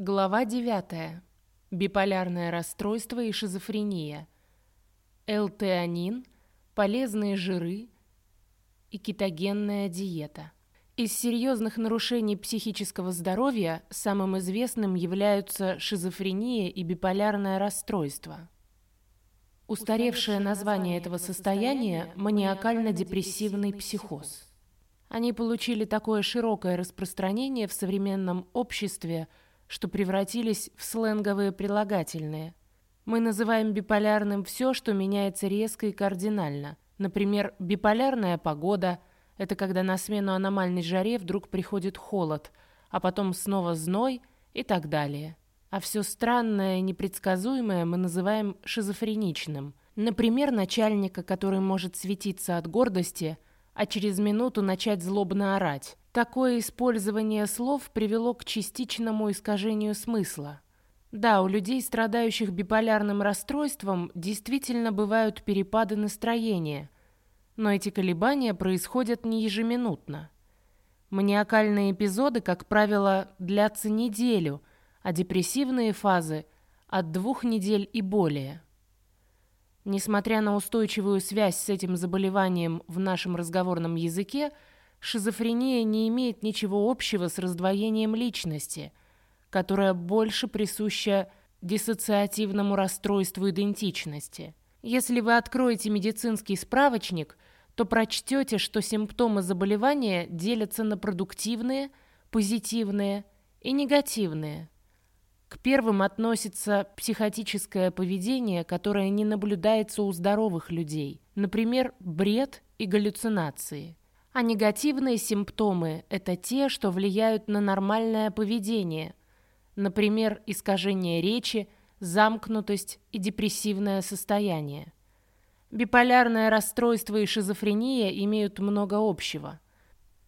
Глава 9. Биполярное расстройство и шизофрения. Л-теанин, полезные жиры и кетогенная диета. Из серьезных нарушений психического здоровья самым известным являются шизофрения и биполярное расстройство. Устаревшее название этого состояния – маниакально-депрессивный психоз. Они получили такое широкое распространение в современном обществе – что превратились в сленговые прилагательные. Мы называем биполярным все, что меняется резко и кардинально. Например, биполярная погода – это когда на смену аномальной жаре вдруг приходит холод, а потом снова зной и так далее. А все странное и непредсказуемое мы называем шизофреничным. Например, начальника, который может светиться от гордости, а через минуту начать злобно орать. Такое использование слов привело к частичному искажению смысла. Да, у людей, страдающих биполярным расстройством, действительно бывают перепады настроения, но эти колебания происходят не ежеминутно. Маниакальные эпизоды, как правило, длятся неделю, а депрессивные фазы – от двух недель и более. Несмотря на устойчивую связь с этим заболеванием в нашем разговорном языке – Шизофрения не имеет ничего общего с раздвоением личности, которое больше присуще диссоциативному расстройству идентичности. Если вы откроете медицинский справочник, то прочтете, что симптомы заболевания делятся на продуктивные, позитивные и негативные. К первым относится психотическое поведение, которое не наблюдается у здоровых людей, например, бред и галлюцинации. А негативные симптомы – это те, что влияют на нормальное поведение, например, искажение речи, замкнутость и депрессивное состояние. Биполярное расстройство и шизофрения имеют много общего.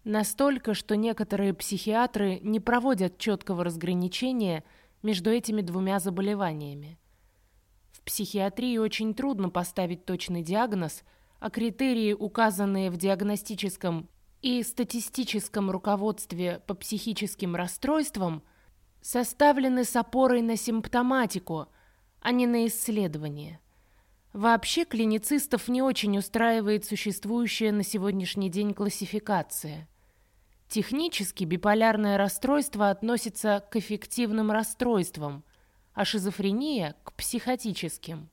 Настолько, что некоторые психиатры не проводят четкого разграничения между этими двумя заболеваниями. В психиатрии очень трудно поставить точный диагноз – а критерии, указанные в диагностическом и статистическом руководстве по психическим расстройствам, составлены с опорой на симптоматику, а не на исследование. Вообще клиницистов не очень устраивает существующая на сегодняшний день классификация. Технически биполярное расстройство относится к эффективным расстройствам, а шизофрения – к психотическим.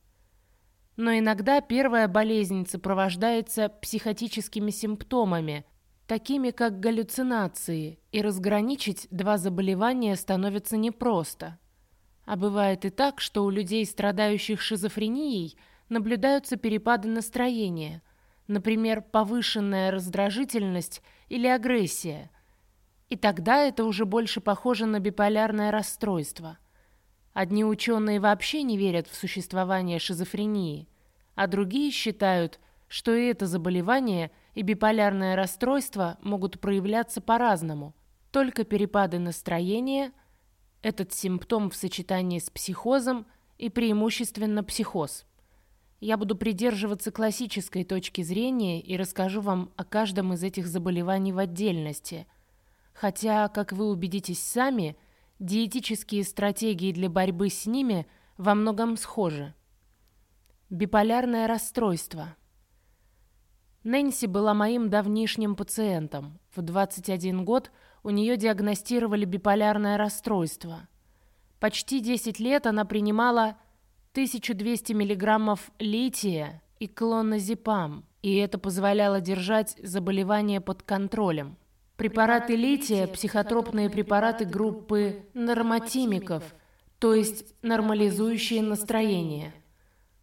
Но иногда первая болезнь сопровождается психотическими симптомами, такими как галлюцинации, и разграничить два заболевания становится непросто. А бывает и так, что у людей, страдающих шизофренией, наблюдаются перепады настроения, например, повышенная раздражительность или агрессия. И тогда это уже больше похоже на биполярное расстройство – Одни ученые вообще не верят в существование шизофрении, а другие считают, что и это заболевание, и биполярное расстройство могут проявляться по-разному. Только перепады настроения, этот симптом в сочетании с психозом и преимущественно психоз. Я буду придерживаться классической точки зрения и расскажу вам о каждом из этих заболеваний в отдельности. Хотя, как вы убедитесь сами – Диетические стратегии для борьбы с ними во многом схожи. Биполярное расстройство. Нэнси была моим давнишним пациентом. В 21 год у нее диагностировали биполярное расстройство. Почти 10 лет она принимала 1200 мг лития и клоназепам, и это позволяло держать заболевание под контролем. Препараты лития – психотропные препараты группы нормотимиков, то есть нормализующие настроение.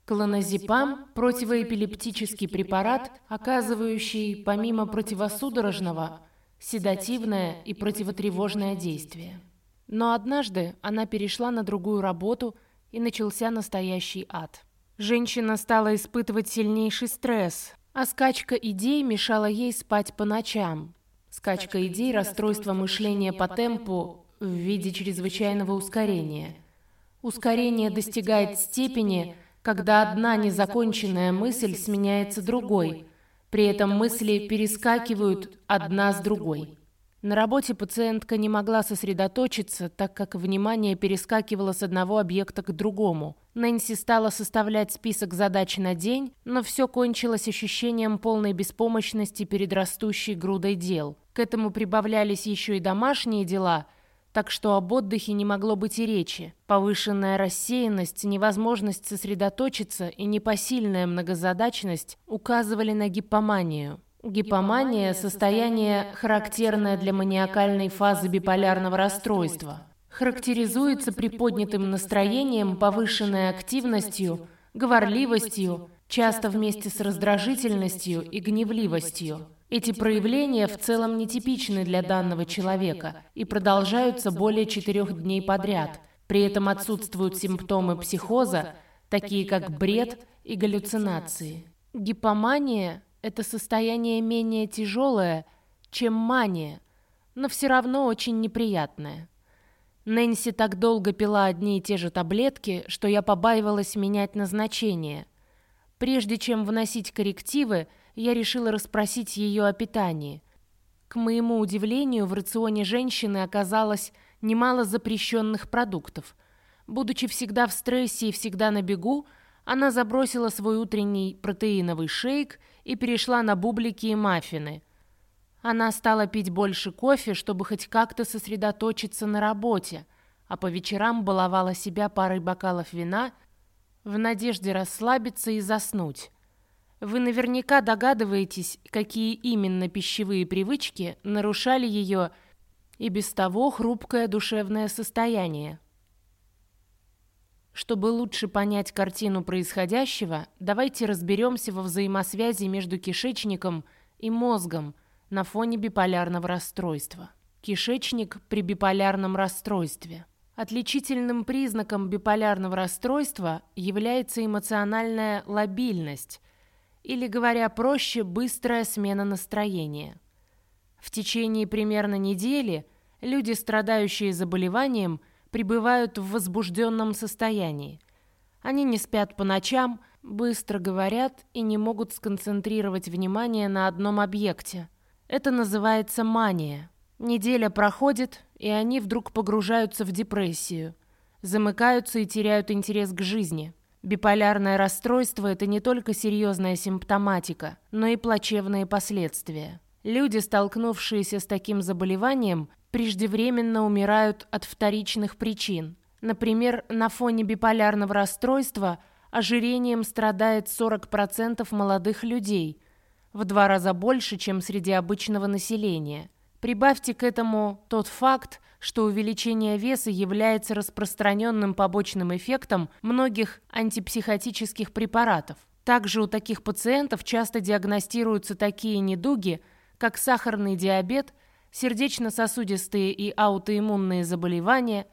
Клоназепам – противоэпилептический препарат, оказывающий, помимо противосудорожного, седативное и противотревожное действие. Но однажды она перешла на другую работу и начался настоящий ад. Женщина стала испытывать сильнейший стресс, а скачка идей мешала ей спать по ночам. Скачка идей, расстройство мышления по темпу в виде чрезвычайного ускорения. Ускорение достигает степени, когда одна незаконченная мысль сменяется другой, при этом мысли перескакивают одна с другой. На работе пациентка не могла сосредоточиться, так как внимание перескакивало с одного объекта к другому. Нэнси стала составлять список задач на день, но все кончилось ощущением полной беспомощности перед растущей грудой дел. К этому прибавлялись еще и домашние дела, так что об отдыхе не могло быть и речи. Повышенная рассеянность, невозможность сосредоточиться и непосильная многозадачность указывали на гипоманию. Гипомания – состояние, характерное для маниакальной фазы биполярного расстройства. Характеризуется приподнятым настроением, повышенной активностью, говорливостью, часто вместе с раздражительностью и гневливостью. Эти проявления в целом нетипичны для данного человека и продолжаются более четырех дней подряд. При этом отсутствуют симптомы психоза, такие как бред и галлюцинации. Гипомания это состояние менее тяжелое, чем мания, но все равно очень неприятное. Нэнси так долго пила одни и те же таблетки, что я побаивалась менять назначение. Прежде чем вносить коррективы, я решила расспросить ее о питании. К моему удивлению, в рационе женщины оказалось немало запрещенных продуктов. Будучи всегда в стрессе и всегда на бегу, она забросила свой утренний протеиновый шейк и перешла на бублики и маффины. Она стала пить больше кофе, чтобы хоть как-то сосредоточиться на работе, а по вечерам баловала себя парой бокалов вина в надежде расслабиться и заснуть. Вы наверняка догадываетесь, какие именно пищевые привычки нарушали ее и без того хрупкое душевное состояние. Чтобы лучше понять картину происходящего, давайте разберемся во взаимосвязи между кишечником и мозгом на фоне биполярного расстройства. Кишечник при биполярном расстройстве. Отличительным признаком биполярного расстройства является эмоциональная лобильность, или, говоря проще, быстрая смена настроения. В течение примерно недели люди, страдающие заболеванием, пребывают в возбужденном состоянии. Они не спят по ночам, быстро говорят и не могут сконцентрировать внимание на одном объекте. Это называется мания. Неделя проходит, и они вдруг погружаются в депрессию, замыкаются и теряют интерес к жизни. Биполярное расстройство – это не только серьезная симптоматика, но и плачевные последствия. Люди, столкнувшиеся с таким заболеванием, преждевременно умирают от вторичных причин. Например, на фоне биполярного расстройства ожирением страдает 40% молодых людей, в два раза больше, чем среди обычного населения. Прибавьте к этому тот факт, что увеличение веса является распространенным побочным эффектом многих антипсихотических препаратов. Также у таких пациентов часто диагностируются такие недуги, как сахарный диабет – сердечно-сосудистые и аутоиммунные заболевания.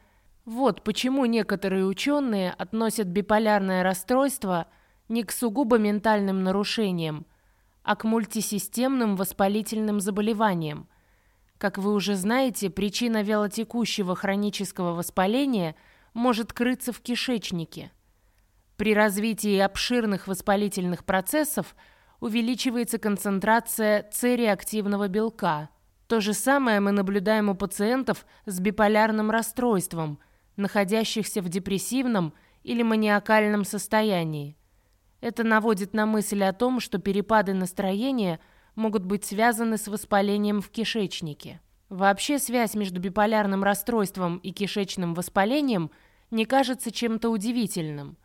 Вот почему некоторые ученые относят биполярное расстройство не к сугубо ментальным нарушениям, а к мультисистемным воспалительным заболеваниям. Как вы уже знаете, причина вялотекущего хронического воспаления может крыться в кишечнике. При развитии обширных воспалительных процессов увеличивается концентрация С-реактивного белка – то же самое мы наблюдаем у пациентов с биполярным расстройством, находящихся в депрессивном или маниакальном состоянии. Это наводит на мысль о том, что перепады настроения могут быть связаны с воспалением в кишечнике. Вообще связь между биполярным расстройством и кишечным воспалением не кажется чем-то удивительным.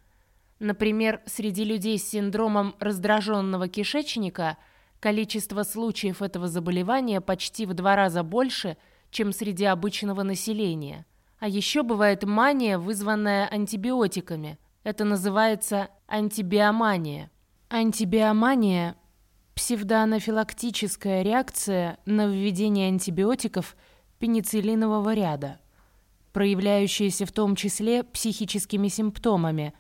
Например, среди людей с синдромом раздраженного кишечника – Количество случаев этого заболевания почти в два раза больше, чем среди обычного населения. А еще бывает мания, вызванная антибиотиками. Это называется антибиомания. Антибиомания – псевдоанафилактическая реакция на введение антибиотиков пенициллинового ряда, проявляющаяся в том числе психическими симптомами,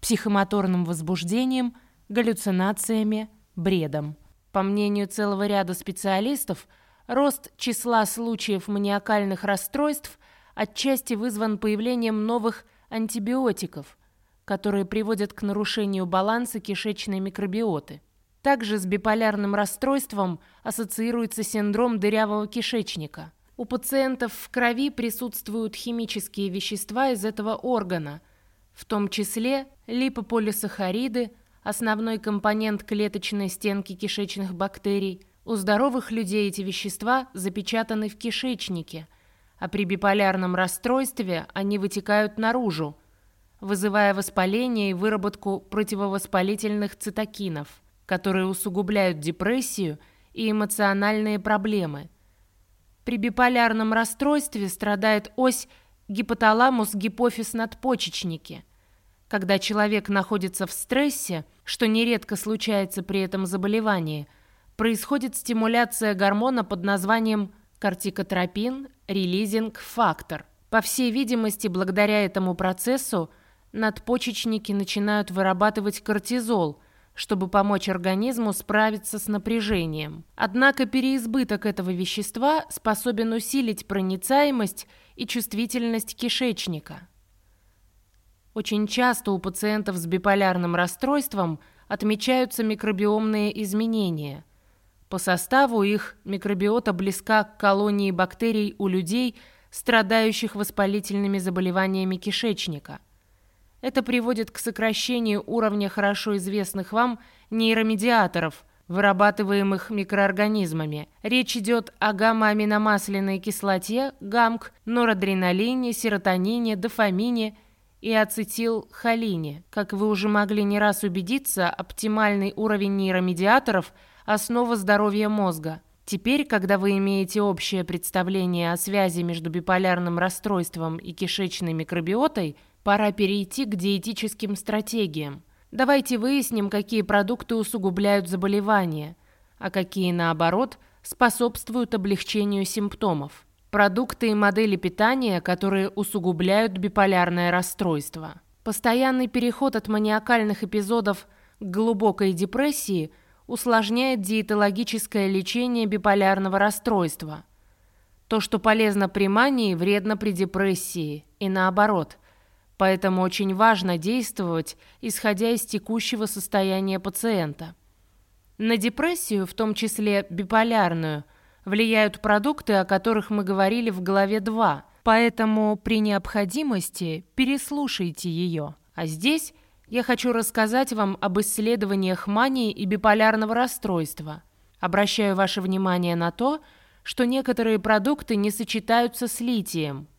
психомоторным возбуждением, галлюцинациями, бредом. По мнению целого ряда специалистов, рост числа случаев маниакальных расстройств отчасти вызван появлением новых антибиотиков, которые приводят к нарушению баланса кишечной микробиоты. Также с биполярным расстройством ассоциируется синдром дырявого кишечника. У пациентов в крови присутствуют химические вещества из этого органа, в том числе липополисахариды, основной компонент клеточной стенки кишечных бактерий. У здоровых людей эти вещества запечатаны в кишечнике, а при биполярном расстройстве они вытекают наружу, вызывая воспаление и выработку противовоспалительных цитокинов, которые усугубляют депрессию и эмоциональные проблемы. При биполярном расстройстве страдает ось гипоталамус-гипофиз-надпочечники. Когда человек находится в стрессе, что нередко случается при этом заболевании, происходит стимуляция гормона под названием кортикотропин-релизинг-фактор. По всей видимости, благодаря этому процессу надпочечники начинают вырабатывать кортизол – чтобы помочь организму справиться с напряжением. Однако переизбыток этого вещества способен усилить проницаемость и чувствительность кишечника. Очень часто у пациентов с биполярным расстройством отмечаются микробиомные изменения. По составу их микробиота близка к колонии бактерий у людей, страдающих воспалительными заболеваниями кишечника – это приводит к сокращению уровня хорошо известных вам нейромедиаторов, вырабатываемых микроорганизмами. Речь идет о гамма-аминомасляной кислоте, ГАМК, норадреналине, серотонине, дофамине и ацетилхолине. Как вы уже могли не раз убедиться, оптимальный уровень нейромедиаторов – основа здоровья мозга. Теперь, когда вы имеете общее представление о связи между биполярным расстройством и кишечной микробиотой – Пора перейти к диетическим стратегиям. Давайте выясним, какие продукты усугубляют заболевание, а какие, наоборот, способствуют облегчению симптомов. Продукты и модели питания, которые усугубляют биполярное расстройство. Постоянный переход от маниакальных эпизодов к глубокой депрессии усложняет диетологическое лечение биполярного расстройства. То, что полезно при мании, вредно при депрессии, и наоборот – Поэтому очень важно действовать, исходя из текущего состояния пациента. На депрессию, в том числе биполярную, влияют продукты, о которых мы говорили в главе 2, поэтому при необходимости переслушайте ее. А здесь я хочу рассказать вам об исследованиях мании и биполярного расстройства. Обращаю ваше внимание на то, что некоторые продукты не сочетаются с литием –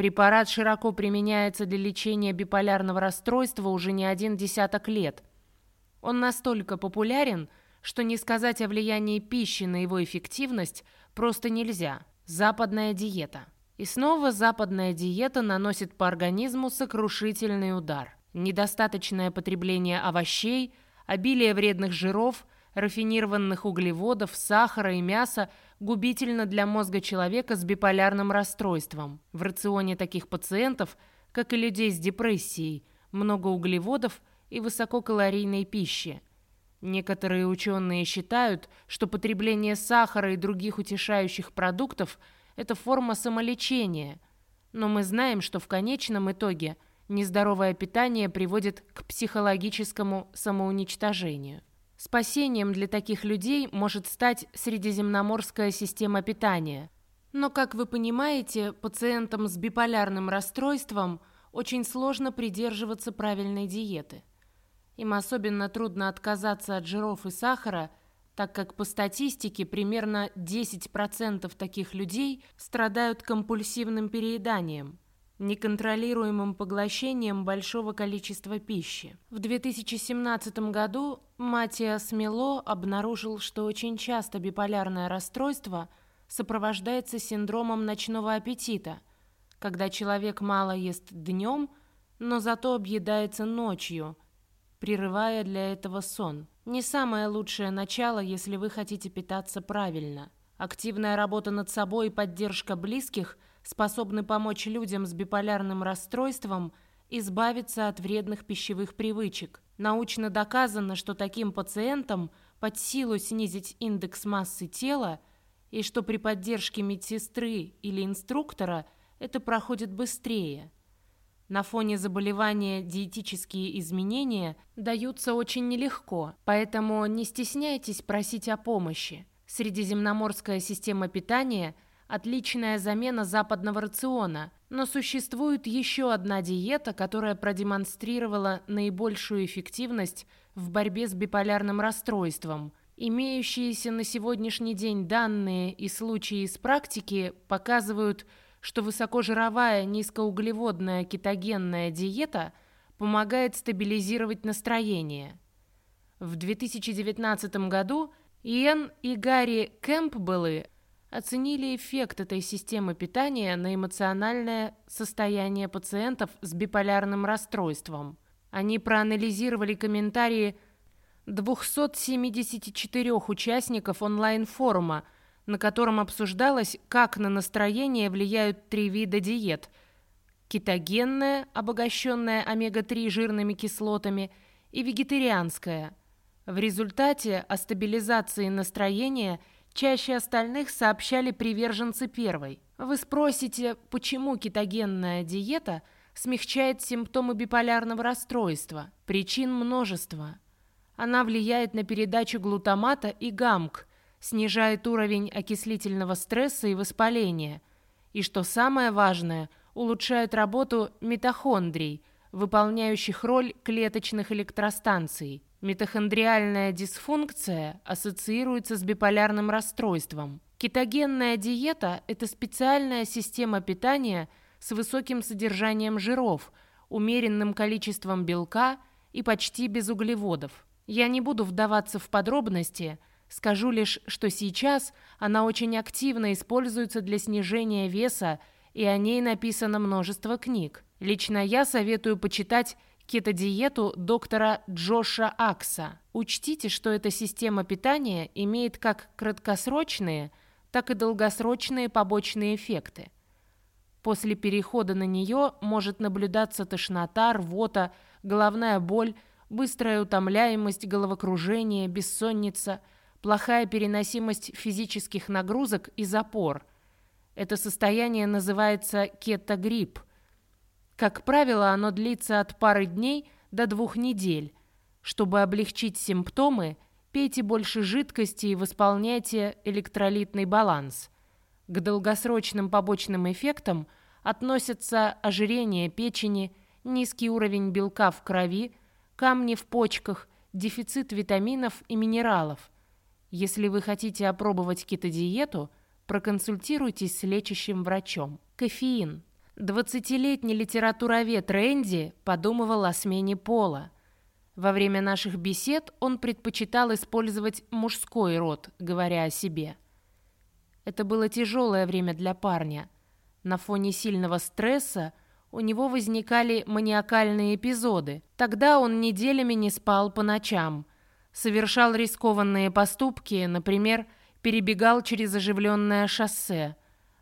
Препарат широко применяется для лечения биполярного расстройства уже не один десяток лет. Он настолько популярен, что не сказать о влиянии пищи на его эффективность просто нельзя. Западная диета. И снова западная диета наносит по организму сокрушительный удар. Недостаточное потребление овощей, обилие вредных жиров, рафинированных углеводов, сахара и мяса – губительно для мозга человека с биполярным расстройством. В рационе таких пациентов, как и людей с депрессией, много углеводов и высококалорийной пищи. Некоторые ученые считают, что потребление сахара и других утешающих продуктов – это форма самолечения, но мы знаем, что в конечном итоге нездоровое питание приводит к психологическому самоуничтожению. Спасением для таких людей может стать средиземноморская система питания. Но, как вы понимаете, пациентам с биполярным расстройством очень сложно придерживаться правильной диеты. Им особенно трудно отказаться от жиров и сахара, так как по статистике примерно 10% таких людей страдают компульсивным перееданием – неконтролируемым поглощением большого количества пищи. В 2017 году Матиас Мело обнаружил, что очень часто биполярное расстройство сопровождается синдромом ночного аппетита, когда человек мало ест днем, но зато объедается ночью, прерывая для этого сон. Не самое лучшее начало, если вы хотите питаться правильно. Активная работа над собой и поддержка близких – способны помочь людям с биполярным расстройством избавиться от вредных пищевых привычек. Научно доказано, что таким пациентам под силу снизить индекс массы тела и что при поддержке медсестры или инструктора это проходит быстрее. На фоне заболевания диетические изменения даются очень нелегко, поэтому не стесняйтесь просить о помощи. Средиземноморская система питания – отличная замена западного рациона, но существует еще одна диета, которая продемонстрировала наибольшую эффективность в борьбе с биполярным расстройством. Имеющиеся на сегодняшний день данные и случаи из практики показывают, что высокожировая низкоуглеводная кетогенная диета помогает стабилизировать настроение. В 2019 году Иэн и Гарри Кэмпбеллы оценили эффект этой системы питания на эмоциональное состояние пациентов с биполярным расстройством. Они проанализировали комментарии 274 участников онлайн-форума, на котором обсуждалось, как на настроение влияют три вида диет – кетогенная, обогащенная омега-3 жирными кислотами, и вегетарианская – в результате о стабилизации настроения чаще остальных сообщали приверженцы первой. Вы спросите, почему кетогенная диета смягчает симптомы биполярного расстройства? Причин множество. Она влияет на передачу глутамата и гамк, снижает уровень окислительного стресса и воспаления. И что самое важное, улучшает работу митохондрий, выполняющих роль клеточных электростанций. Митохондриальная дисфункция ассоциируется с биполярным расстройством. Кетогенная диета – это специальная система питания с высоким содержанием жиров, умеренным количеством белка и почти без углеводов. Я не буду вдаваться в подробности, скажу лишь, что сейчас она очень активно используется для снижения веса, и о ней написано множество книг. Лично я советую почитать кетодиету доктора Джоша Акса. Учтите, что эта система питания имеет как краткосрочные, так и долгосрочные побочные эффекты. После перехода на нее может наблюдаться тошнота, рвота, головная боль, быстрая утомляемость, головокружение, бессонница, плохая переносимость физических нагрузок и запор. Это состояние называется кетогрипп – как правило, оно длится от пары дней до двух недель. Чтобы облегчить симптомы, пейте больше жидкости и восполняйте электролитный баланс. К долгосрочным побочным эффектам относятся ожирение печени, низкий уровень белка в крови, камни в почках, дефицит витаминов и минералов. Если вы хотите опробовать кетодиету, проконсультируйтесь с лечащим врачом. Кофеин – Двадцатилетний литературовед Рэнди подумывал о смене пола. Во время наших бесед он предпочитал использовать мужской род, говоря о себе. Это было тяжелое время для парня. На фоне сильного стресса у него возникали маниакальные эпизоды. Тогда он неделями не спал по ночам, совершал рискованные поступки, например, перебегал через оживленное шоссе,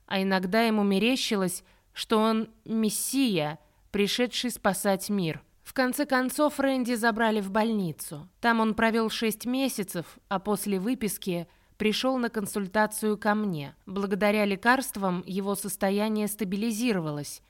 а иногда ему мерещилось, что он мессия, пришедший спасать мир. В конце концов Рэнди забрали в больницу. Там он провел шесть месяцев, а после выписки пришел на консультацию ко мне. Благодаря лекарствам его состояние стабилизировалось,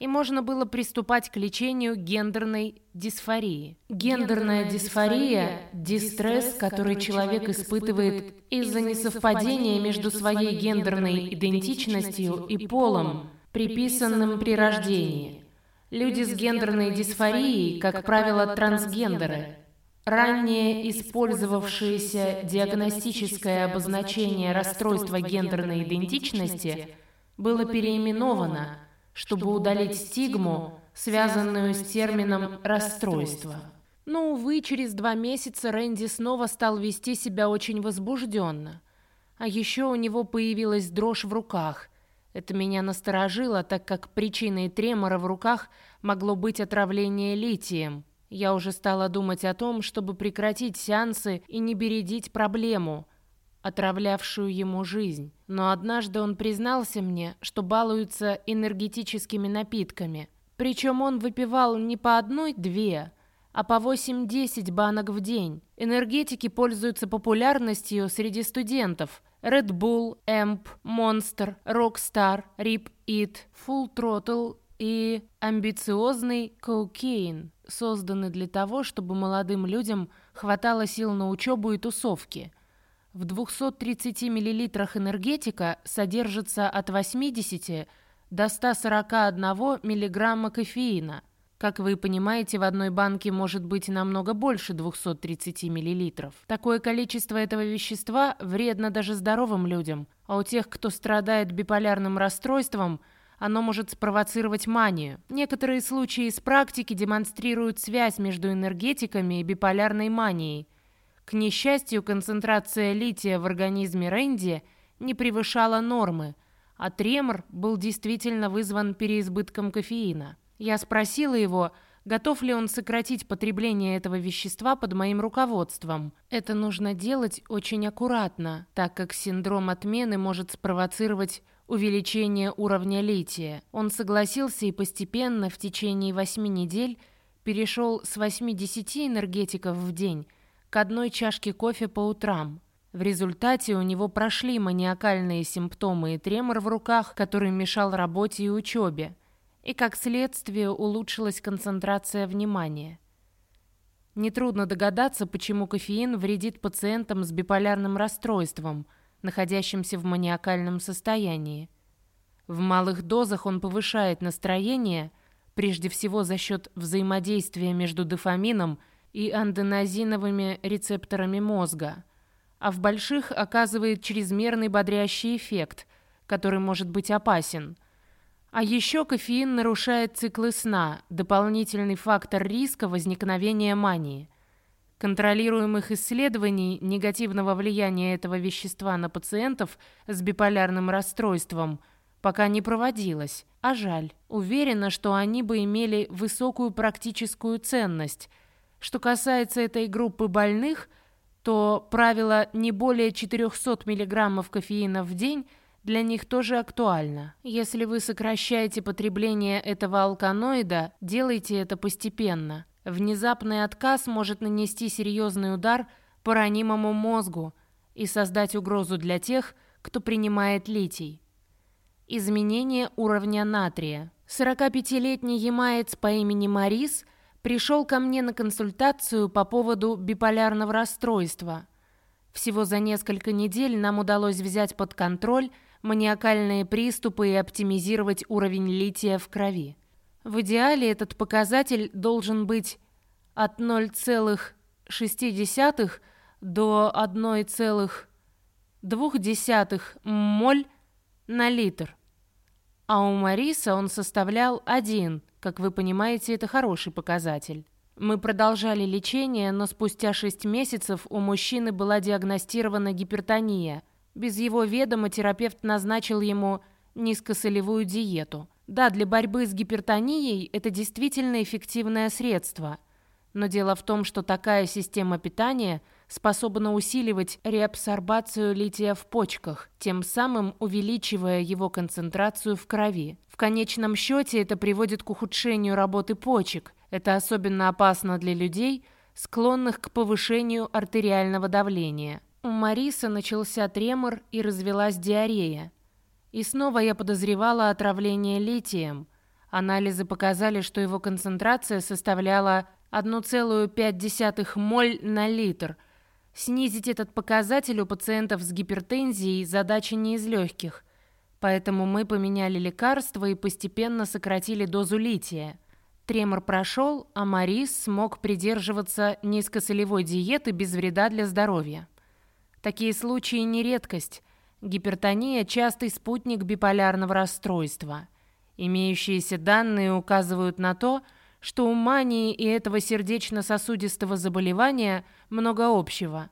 и можно было приступать к лечению гендерной дисфории. Гендерная дисфория – дистресс, который человек испытывает из-за несовпадения между своей гендерной идентичностью и полом – приписанным при рождении. Люди с гендерной дисфорией, как правило, трансгендеры. Ранее использовавшееся диагностическое обозначение расстройства гендерной идентичности было переименовано, чтобы удалить стигму, связанную с термином «расстройство». Но, увы, через два месяца Рэнди снова стал вести себя очень возбужденно. А еще у него появилась дрожь в руках, это меня насторожило, так как причиной тремора в руках могло быть отравление литием. Я уже стала думать о том, чтобы прекратить сеансы и не бередить проблему, отравлявшую ему жизнь. Но однажды он признался мне, что балуется энергетическими напитками. Причем он выпивал не по одной-две, а по 8-10 банок в день. Энергетики пользуются популярностью среди студентов – Red Bull, Amp, Monster, Rockstar, Rip It, Full Throttle и амбициозный Cocaine, созданы для того, чтобы молодым людям хватало сил на учебу и тусовки. В 230 мл энергетика содержится от 80 до 141 мг кофеина. Как вы понимаете, в одной банке может быть намного больше 230 мл. Такое количество этого вещества вредно даже здоровым людям, а у тех, кто страдает биполярным расстройством, оно может спровоцировать манию. Некоторые случаи из практики демонстрируют связь между энергетиками и биполярной манией. К несчастью, концентрация лития в организме Рэнди не превышала нормы, а тремор был действительно вызван переизбытком кофеина. Я спросила его, готов ли он сократить потребление этого вещества под моим руководством. Это нужно делать очень аккуратно, так как синдром отмены может спровоцировать увеличение уровня лития. Он согласился и постепенно в течение 8 недель перешел с 80 энергетиков в день к одной чашке кофе по утрам. В результате у него прошли маниакальные симптомы и тремор в руках, который мешал работе и учебе и как следствие улучшилась концентрация внимания. Нетрудно догадаться, почему кофеин вредит пациентам с биполярным расстройством, находящимся в маниакальном состоянии. В малых дозах он повышает настроение, прежде всего за счет взаимодействия между дофамином и анденозиновыми рецепторами мозга, а в больших оказывает чрезмерный бодрящий эффект, который может быть опасен – а еще кофеин нарушает циклы сна, дополнительный фактор риска возникновения мании. Контролируемых исследований негативного влияния этого вещества на пациентов с биполярным расстройством пока не проводилось, а жаль. Уверена, что они бы имели высокую практическую ценность. Что касается этой группы больных, то правило не более 400 мг кофеина в день – для них тоже актуально. Если вы сокращаете потребление этого алканоида, делайте это постепенно. Внезапный отказ может нанести серьезный удар по ранимому мозгу и создать угрозу для тех, кто принимает литий. Изменение уровня натрия. 45-летний ямаец по имени Марис пришел ко мне на консультацию по поводу биполярного расстройства. Всего за несколько недель нам удалось взять под контроль маниакальные приступы и оптимизировать уровень лития в крови. В идеале этот показатель должен быть от 0,6 до 1,2 моль на литр. А у Мариса он составлял 1, как вы понимаете, это хороший показатель. Мы продолжали лечение, но спустя 6 месяцев у мужчины была диагностирована гипертония – без его ведома терапевт назначил ему низкосолевую диету. Да, для борьбы с гипертонией это действительно эффективное средство. Но дело в том, что такая система питания способна усиливать реабсорбацию лития в почках, тем самым увеличивая его концентрацию в крови. В конечном счете это приводит к ухудшению работы почек. Это особенно опасно для людей, склонных к повышению артериального давления. У Мариса начался тремор и развелась диарея. И снова я подозревала отравление литием. Анализы показали, что его концентрация составляла 1,5 моль на литр. Снизить этот показатель у пациентов с гипертензией задача не из легких. Поэтому мы поменяли лекарства и постепенно сократили дозу лития. Тремор прошел, а Марис смог придерживаться низкосолевой диеты без вреда для здоровья. Такие случаи не редкость. Гипертония – частый спутник биполярного расстройства. Имеющиеся данные указывают на то, что у мании и этого сердечно-сосудистого заболевания много общего.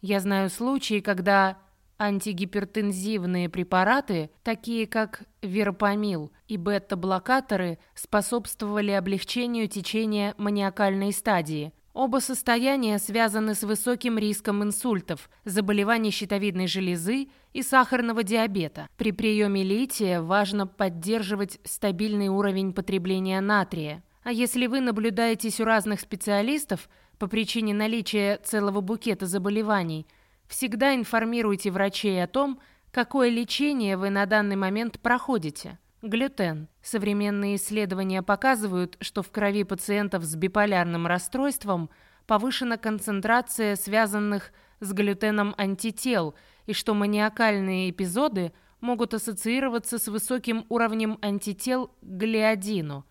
Я знаю случаи, когда антигипертензивные препараты, такие как веропамил и бета-блокаторы, способствовали облегчению течения маниакальной стадии, Оба состояния связаны с высоким риском инсультов, заболеваний щитовидной железы и сахарного диабета. При приеме лития важно поддерживать стабильный уровень потребления натрия. А если вы наблюдаетесь у разных специалистов по причине наличия целого букета заболеваний, всегда информируйте врачей о том, какое лечение вы на данный момент проходите. Глютен. Современные исследования показывают, что в крови пациентов с биполярным расстройством повышена концентрация связанных с глютеном антител и что маниакальные эпизоды могут ассоциироваться с высоким уровнем антител к глиадину,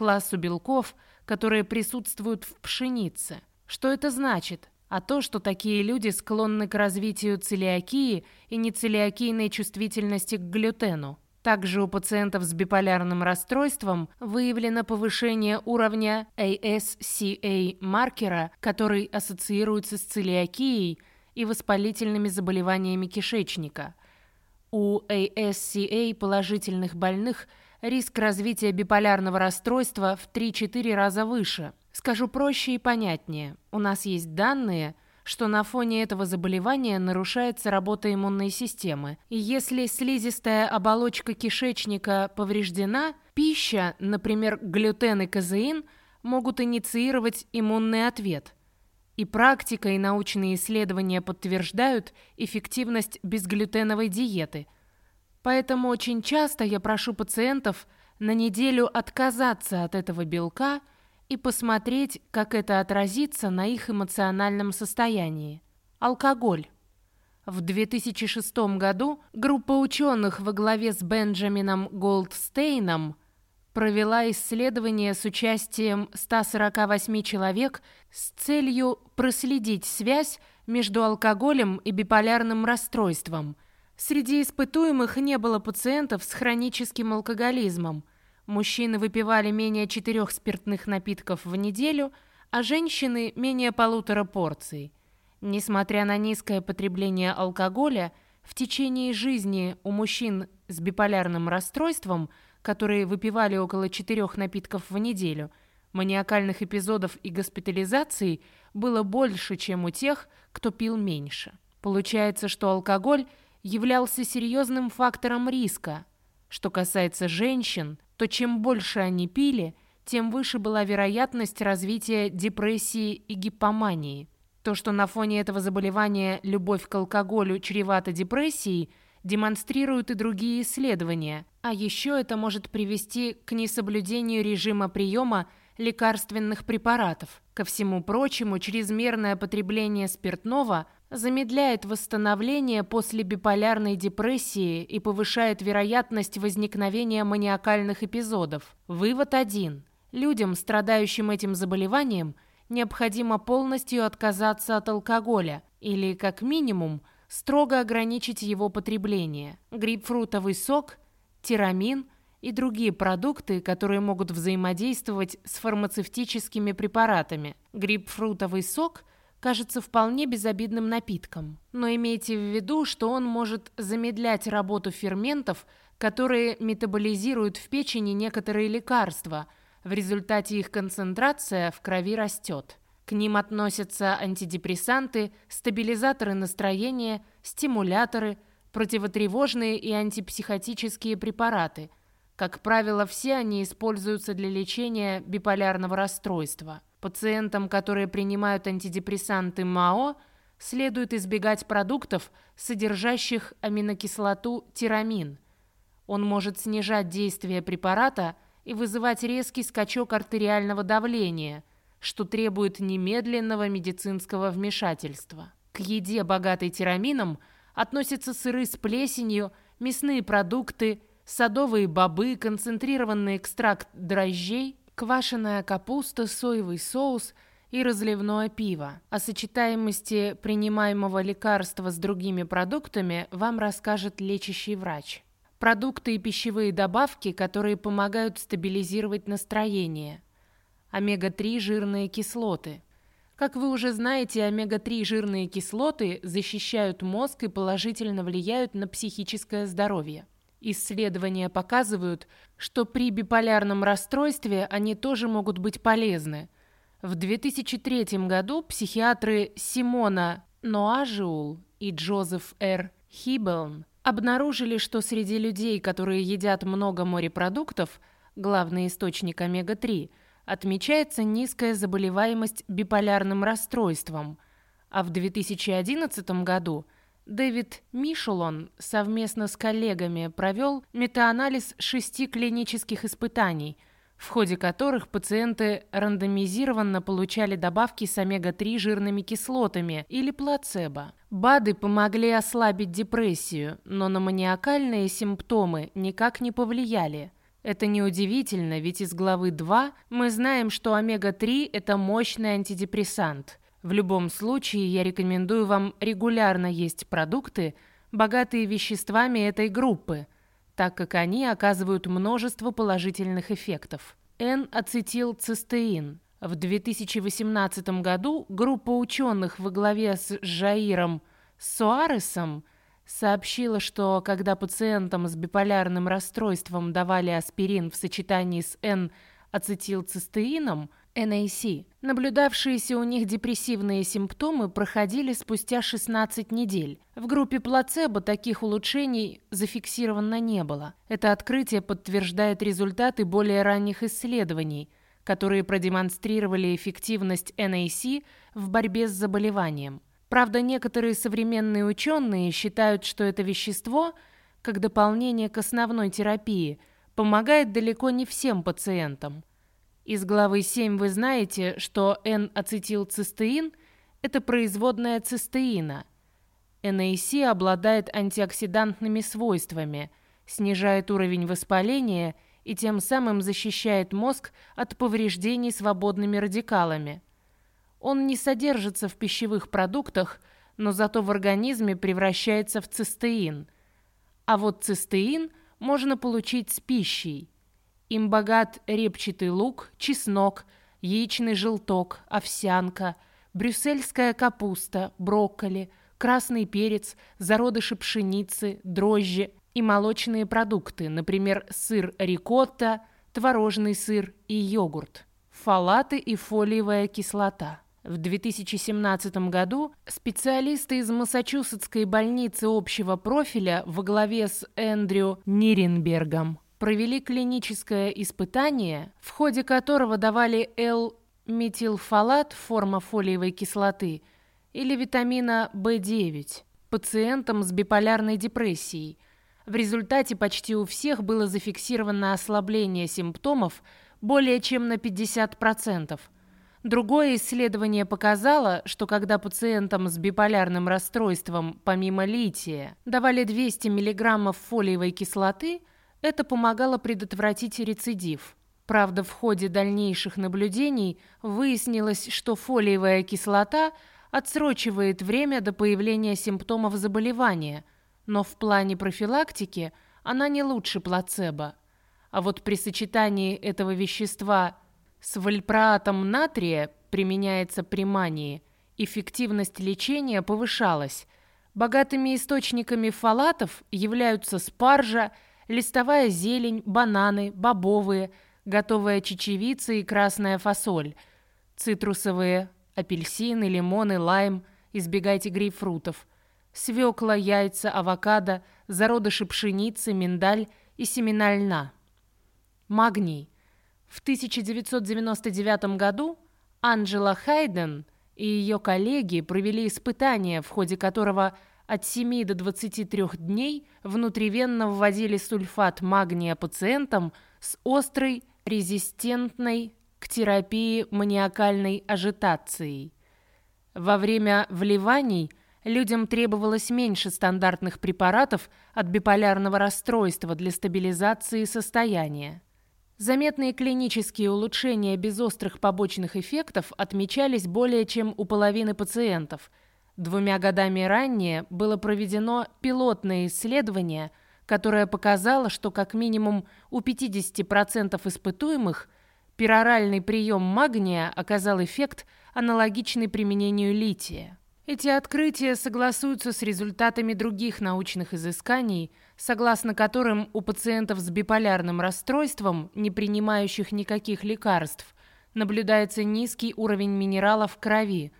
классу белков, которые присутствуют в пшенице. Что это значит? А то, что такие люди склонны к развитию целиакии и нецелиакийной чувствительности к глютену. Также у пациентов с биполярным расстройством выявлено повышение уровня ASCA-маркера, который ассоциируется с целиакией и воспалительными заболеваниями кишечника. У ASCA положительных больных риск развития биполярного расстройства в 3-4 раза выше. Скажу проще и понятнее. У нас есть данные – что на фоне этого заболевания нарушается работа иммунной системы. И если слизистая оболочка кишечника повреждена, пища, например, глютен и казеин, могут инициировать иммунный ответ. И практика, и научные исследования подтверждают эффективность безглютеновой диеты. Поэтому очень часто я прошу пациентов на неделю отказаться от этого белка – и посмотреть, как это отразится на их эмоциональном состоянии. Алкоголь. В 2006 году группа ученых во главе с Бенджамином Голдстейном провела исследование с участием 148 человек с целью проследить связь между алкоголем и биполярным расстройством. Среди испытуемых не было пациентов с хроническим алкоголизмом – Мужчины выпивали менее четырех спиртных напитков в неделю, а женщины – менее полутора порций. Несмотря на низкое потребление алкоголя, в течение жизни у мужчин с биполярным расстройством, которые выпивали около четырех напитков в неделю, маниакальных эпизодов и госпитализаций было больше, чем у тех, кто пил меньше. Получается, что алкоголь являлся серьезным фактором риска. Что касается женщин, то чем больше они пили, тем выше была вероятность развития депрессии и гипомании. То, что на фоне этого заболевания любовь к алкоголю чревата депрессией, демонстрируют и другие исследования. А еще это может привести к несоблюдению режима приема лекарственных препаратов. Ко всему прочему, чрезмерное потребление спиртного замедляет восстановление после биполярной депрессии и повышает вероятность возникновения маниакальных эпизодов. Вывод 1. Людям, страдающим этим заболеванием, необходимо полностью отказаться от алкоголя или, как минимум, строго ограничить его потребление. Грейпфрутовый сок, тирамин – и другие продукты, которые могут взаимодействовать с фармацевтическими препаратами. Грейпфрутовый сок кажется вполне безобидным напитком, но имейте в виду, что он может замедлять работу ферментов, которые метаболизируют в печени некоторые лекарства, в результате их концентрация в крови растет. К ним относятся антидепрессанты, стабилизаторы настроения, стимуляторы, противотревожные и антипсихотические препараты – как правило, все они используются для лечения биполярного расстройства. Пациентам, которые принимают антидепрессанты МАО, следует избегать продуктов, содержащих аминокислоту тирамин. Он может снижать действие препарата и вызывать резкий скачок артериального давления, что требует немедленного медицинского вмешательства. К еде, богатой тирамином, относятся сыры с плесенью, мясные продукты, садовые бобы, концентрированный экстракт дрожжей, квашеная капуста, соевый соус и разливное пиво. О сочетаемости принимаемого лекарства с другими продуктами вам расскажет лечащий врач. Продукты и пищевые добавки, которые помогают стабилизировать настроение. Омега-3 жирные кислоты. Как вы уже знаете, омега-3 жирные кислоты защищают мозг и положительно влияют на психическое здоровье. Исследования показывают, что при биполярном расстройстве они тоже могут быть полезны. В 2003 году психиатры Симона Ноажиул и Джозеф Р. Хибелн обнаружили, что среди людей, которые едят много морепродуктов, главный источник омега-3, отмечается низкая заболеваемость биполярным расстройством, а в 2011 году – Дэвид Мишелон совместно с коллегами провел метаанализ шести клинических испытаний, в ходе которых пациенты рандомизированно получали добавки с омега-3 жирными кислотами или плацебо. БАДы помогли ослабить депрессию, но на маниакальные симптомы никак не повлияли. Это неудивительно, ведь из главы 2 мы знаем, что омега-3 – это мощный антидепрессант. В любом случае, я рекомендую вам регулярно есть продукты, богатые веществами этой группы, так как они оказывают множество положительных эффектов. N-ацетилцистеин. В 2018 году группа ученых во главе с Жаиром Суаресом сообщила, что когда пациентам с биполярным расстройством давали аспирин в сочетании с N-ацетилцистеином, NAC, наблюдавшиеся у них депрессивные симптомы проходили спустя 16 недель. В группе плацебо таких улучшений зафиксировано не было. Это открытие подтверждает результаты более ранних исследований, которые продемонстрировали эффективность NAC в борьбе с заболеванием. Правда, некоторые современные ученые считают, что это вещество, как дополнение к основной терапии, помогает далеко не всем пациентам. Из главы 7 вы знаете, что N-ацетилцистеин – это производная цистеина. NAC обладает антиоксидантными свойствами, снижает уровень воспаления и тем самым защищает мозг от повреждений свободными радикалами – он не содержится в пищевых продуктах, но зато в организме превращается в цистеин. А вот цистеин можно получить с пищей. Им богат репчатый лук, чеснок, яичный желток, овсянка, брюссельская капуста, брокколи, красный перец, зародыши пшеницы, дрожжи и молочные продукты, например, сыр рикотта, творожный сыр и йогурт, фолаты и фолиевая кислота. В 2017 году специалисты из Массачусетской больницы общего профиля во главе с Эндрю Ниренбергом провели клиническое испытание, в ходе которого давали L-метилфолат, форма фолиевой кислоты, или витамина В9 пациентам с биполярной депрессией. В результате почти у всех было зафиксировано ослабление симптомов более чем на 50%. Другое исследование показало, что когда пациентам с биполярным расстройством помимо лития давали 200 мг фолиевой кислоты, это помогало предотвратить рецидив. Правда, в ходе дальнейших наблюдений выяснилось, что фолиевая кислота отсрочивает время до появления симптомов заболевания, но в плане профилактики она не лучше плацебо. А вот при сочетании этого вещества с вальпроатом натрия применяется при мании. Эффективность лечения повышалась. Богатыми источниками фолатов являются спаржа, листовая зелень, бананы, бобовые, готовая чечевица и красная фасоль, цитрусовые, апельсины, лимоны, лайм, избегайте грейпфрутов, свекла, яйца, авокадо, зародыши пшеницы, миндаль и семена льна. Магний. В 1999 году Анджела Хайден и ее коллеги провели испытание, в ходе которого от 7 до 23 дней внутривенно вводили сульфат магния пациентам с острой резистентной к терапии маниакальной ажитацией. Во время вливаний людям требовалось меньше стандартных препаратов от биполярного расстройства для стабилизации состояния. Заметные клинические улучшения без острых побочных эффектов отмечались более чем у половины пациентов. Двумя годами ранее было проведено пилотное исследование, которое показало, что как минимум у 50% испытуемых пероральный прием магния оказал эффект, аналогичный применению лития. Эти открытия согласуются с результатами других научных изысканий, согласно которым у пациентов с биполярным расстройством, не принимающих никаких лекарств, наблюдается низкий уровень минералов в крови.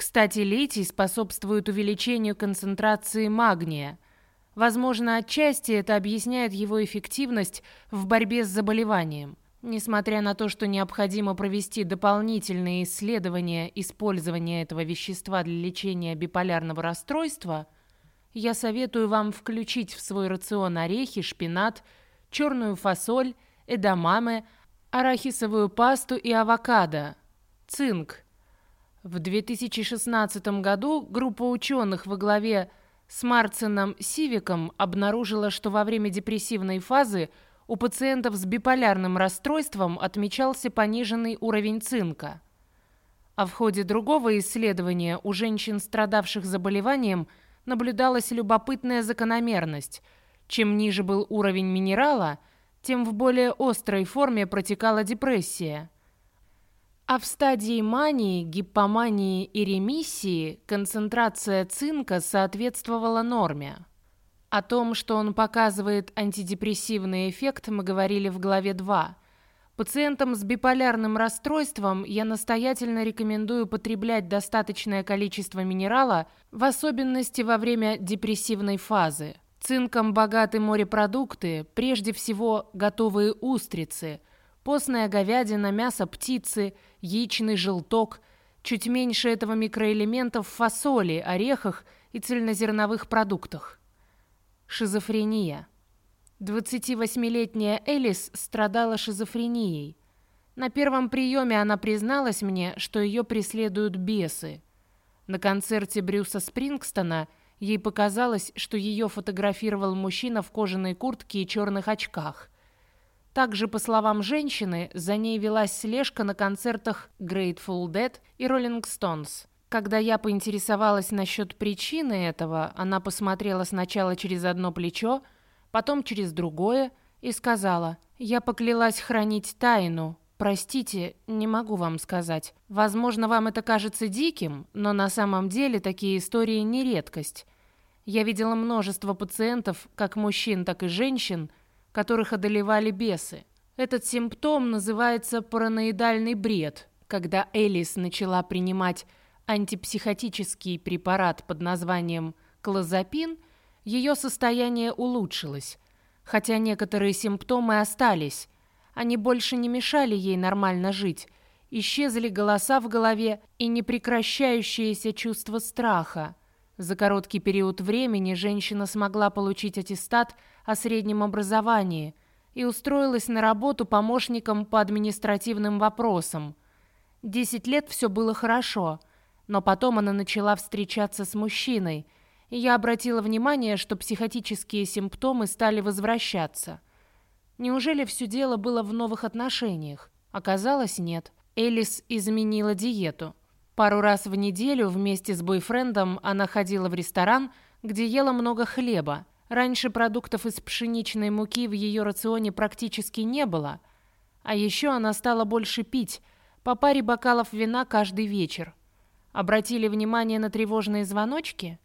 Кстати, литий способствует увеличению концентрации магния. Возможно, отчасти это объясняет его эффективность в борьбе с заболеванием. Несмотря на то, что необходимо провести дополнительные исследования использования этого вещества для лечения биполярного расстройства, я советую вам включить в свой рацион орехи, шпинат, черную фасоль, эдамаме, арахисовую пасту и авокадо. Цинк. В 2016 году группа ученых во главе с Марцином Сивиком обнаружила, что во время депрессивной фазы у пациентов с биполярным расстройством отмечался пониженный уровень цинка. А в ходе другого исследования у женщин, страдавших заболеванием, наблюдалась любопытная закономерность. Чем ниже был уровень минерала, тем в более острой форме протекала депрессия – а в стадии мании, гипомании и ремиссии концентрация цинка соответствовала норме. О том, что он показывает антидепрессивный эффект, мы говорили в главе 2. Пациентам с биполярным расстройством я настоятельно рекомендую потреблять достаточное количество минерала, в особенности во время депрессивной фазы. Цинком богаты морепродукты, прежде всего готовые устрицы, постная говядина, мясо птицы – яичный желток, чуть меньше этого микроэлементов в фасоли, орехах и цельнозерновых продуктах. Шизофрения. 28-летняя Элис страдала шизофренией. На первом приеме она призналась мне, что ее преследуют бесы. На концерте Брюса Спрингстона ей показалось, что ее фотографировал мужчина в кожаной куртке и черных очках. Также, по словам женщины, за ней велась слежка на концертах Grateful Dead и Rolling Stones. Когда я поинтересовалась насчет причины этого, она посмотрела сначала через одно плечо, потом через другое и сказала, «Я поклялась хранить тайну. Простите, не могу вам сказать. Возможно, вам это кажется диким, но на самом деле такие истории не редкость. Я видела множество пациентов, как мужчин, так и женщин, которых одолевали бесы. Этот симптом называется параноидальный бред. Когда Элис начала принимать антипсихотический препарат под названием клозапин, ее состояние улучшилось, хотя некоторые симптомы остались. Они больше не мешали ей нормально жить. Исчезли голоса в голове и непрекращающееся чувство страха. За короткий период времени женщина смогла получить аттестат о среднем образовании и устроилась на работу помощником по административным вопросам. Десять лет все было хорошо, но потом она начала встречаться с мужчиной, и я обратила внимание, что психотические симптомы стали возвращаться. Неужели все дело было в новых отношениях? Оказалось, нет. Элис изменила диету. Пару раз в неделю вместе с бойфрендом она ходила в ресторан, где ела много хлеба. Раньше продуктов из пшеничной муки в ее рационе практически не было. А еще она стала больше пить, по паре бокалов вина каждый вечер. Обратили внимание на тревожные звоночки?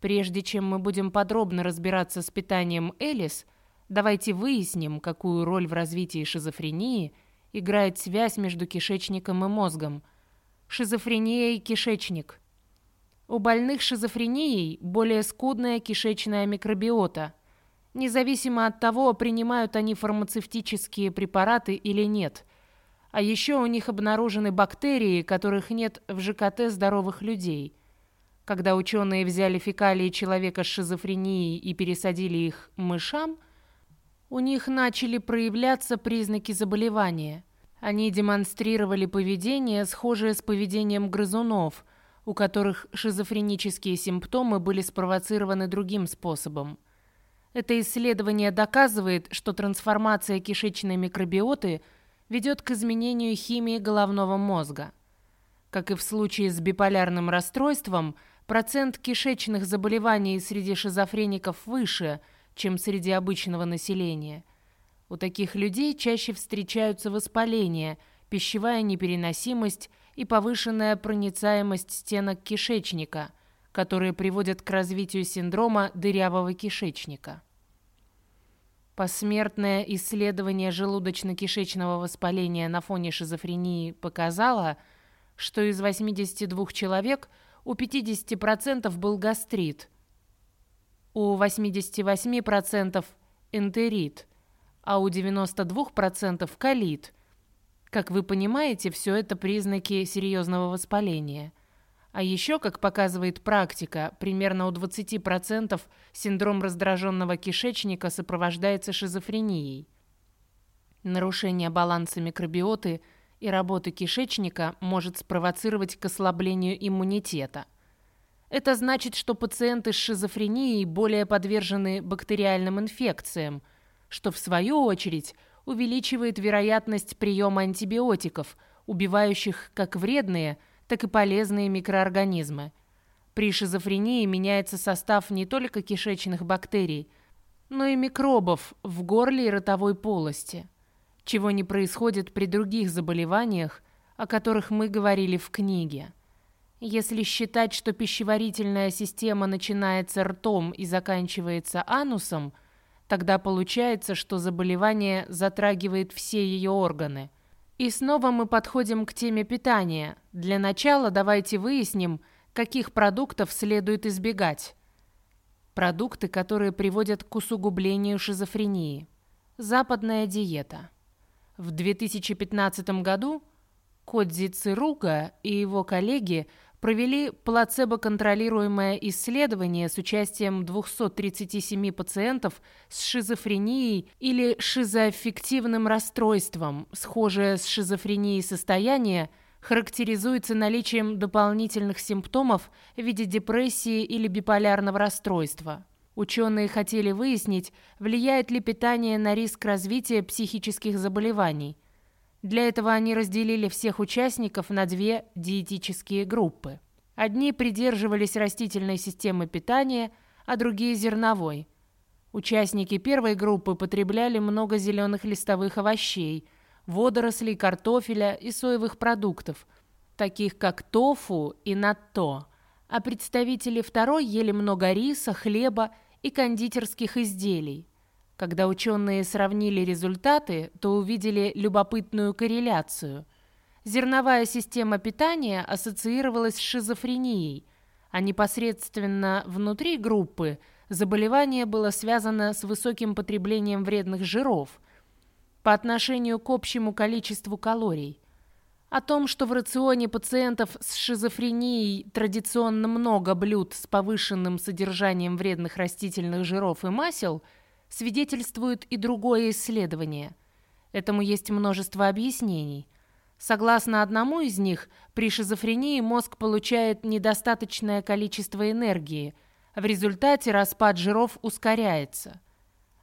Прежде чем мы будем подробно разбираться с питанием Элис, давайте выясним, какую роль в развитии шизофрении играет связь между кишечником и мозгом – Шизофрения и кишечник. У больных шизофренией более скудная кишечная микробиота, независимо от того, принимают они фармацевтические препараты или нет. А еще у них обнаружены бактерии, которых нет в ЖКТ здоровых людей. Когда ученые взяли фекалии человека с шизофренией и пересадили их мышам, у них начали проявляться признаки заболевания – они демонстрировали поведение, схожее с поведением грызунов, у которых шизофренические симптомы были спровоцированы другим способом. Это исследование доказывает, что трансформация кишечной микробиоты ведет к изменению химии головного мозга. Как и в случае с биполярным расстройством, процент кишечных заболеваний среди шизофреников выше, чем среди обычного населения – у таких людей чаще встречаются воспаления, пищевая непереносимость и повышенная проницаемость стенок кишечника, которые приводят к развитию синдрома дырявого кишечника. Посмертное исследование желудочно-кишечного воспаления на фоне шизофрении показало, что из 82 человек у 50% был гастрит, у 88% энтерит, а у 92% колит. Как вы понимаете, все это признаки серьезного воспаления. А еще, как показывает практика, примерно у 20% синдром раздраженного кишечника сопровождается шизофренией. Нарушение баланса микробиоты и работы кишечника может спровоцировать к ослаблению иммунитета. Это значит, что пациенты с шизофренией более подвержены бактериальным инфекциям, что в свою очередь увеличивает вероятность приема антибиотиков, убивающих как вредные, так и полезные микроорганизмы. При шизофрении меняется состав не только кишечных бактерий, но и микробов в горле и ротовой полости, чего не происходит при других заболеваниях, о которых мы говорили в книге. Если считать, что пищеварительная система начинается ртом и заканчивается анусом, тогда получается, что заболевание затрагивает все ее органы. И снова мы подходим к теме питания. Для начала давайте выясним, каких продуктов следует избегать. Продукты, которые приводят к усугублению шизофрении. Западная диета. В 2015 году Кодзи Цируга и его коллеги провели плацебо-контролируемое исследование с участием 237 пациентов с шизофренией или шизоаффективным расстройством, схожее с шизофренией состояние – характеризуется наличием дополнительных симптомов в виде депрессии или биполярного расстройства. Ученые хотели выяснить, влияет ли питание на риск развития психических заболеваний. Для этого они разделили всех участников на две диетические группы. Одни придерживались растительной системы питания, а другие – зерновой. Участники первой группы потребляли много зеленых листовых овощей – водорослей, картофеля и соевых продуктов, таких как тофу и натто, а представители второй ели много риса, хлеба и кондитерских изделий. Когда ученые сравнили результаты, то увидели любопытную корреляцию. Зерновая система питания ассоциировалась с шизофренией, а непосредственно внутри группы заболевание было связано с высоким потреблением вредных жиров – по отношению к общему количеству калорий. О том, что в рационе пациентов с шизофренией традиционно много блюд с повышенным содержанием вредных растительных жиров и масел, свидетельствует и другое исследование. Этому есть множество объяснений. Согласно одному из них, при шизофрении мозг получает недостаточное количество энергии, в результате распад жиров ускоряется –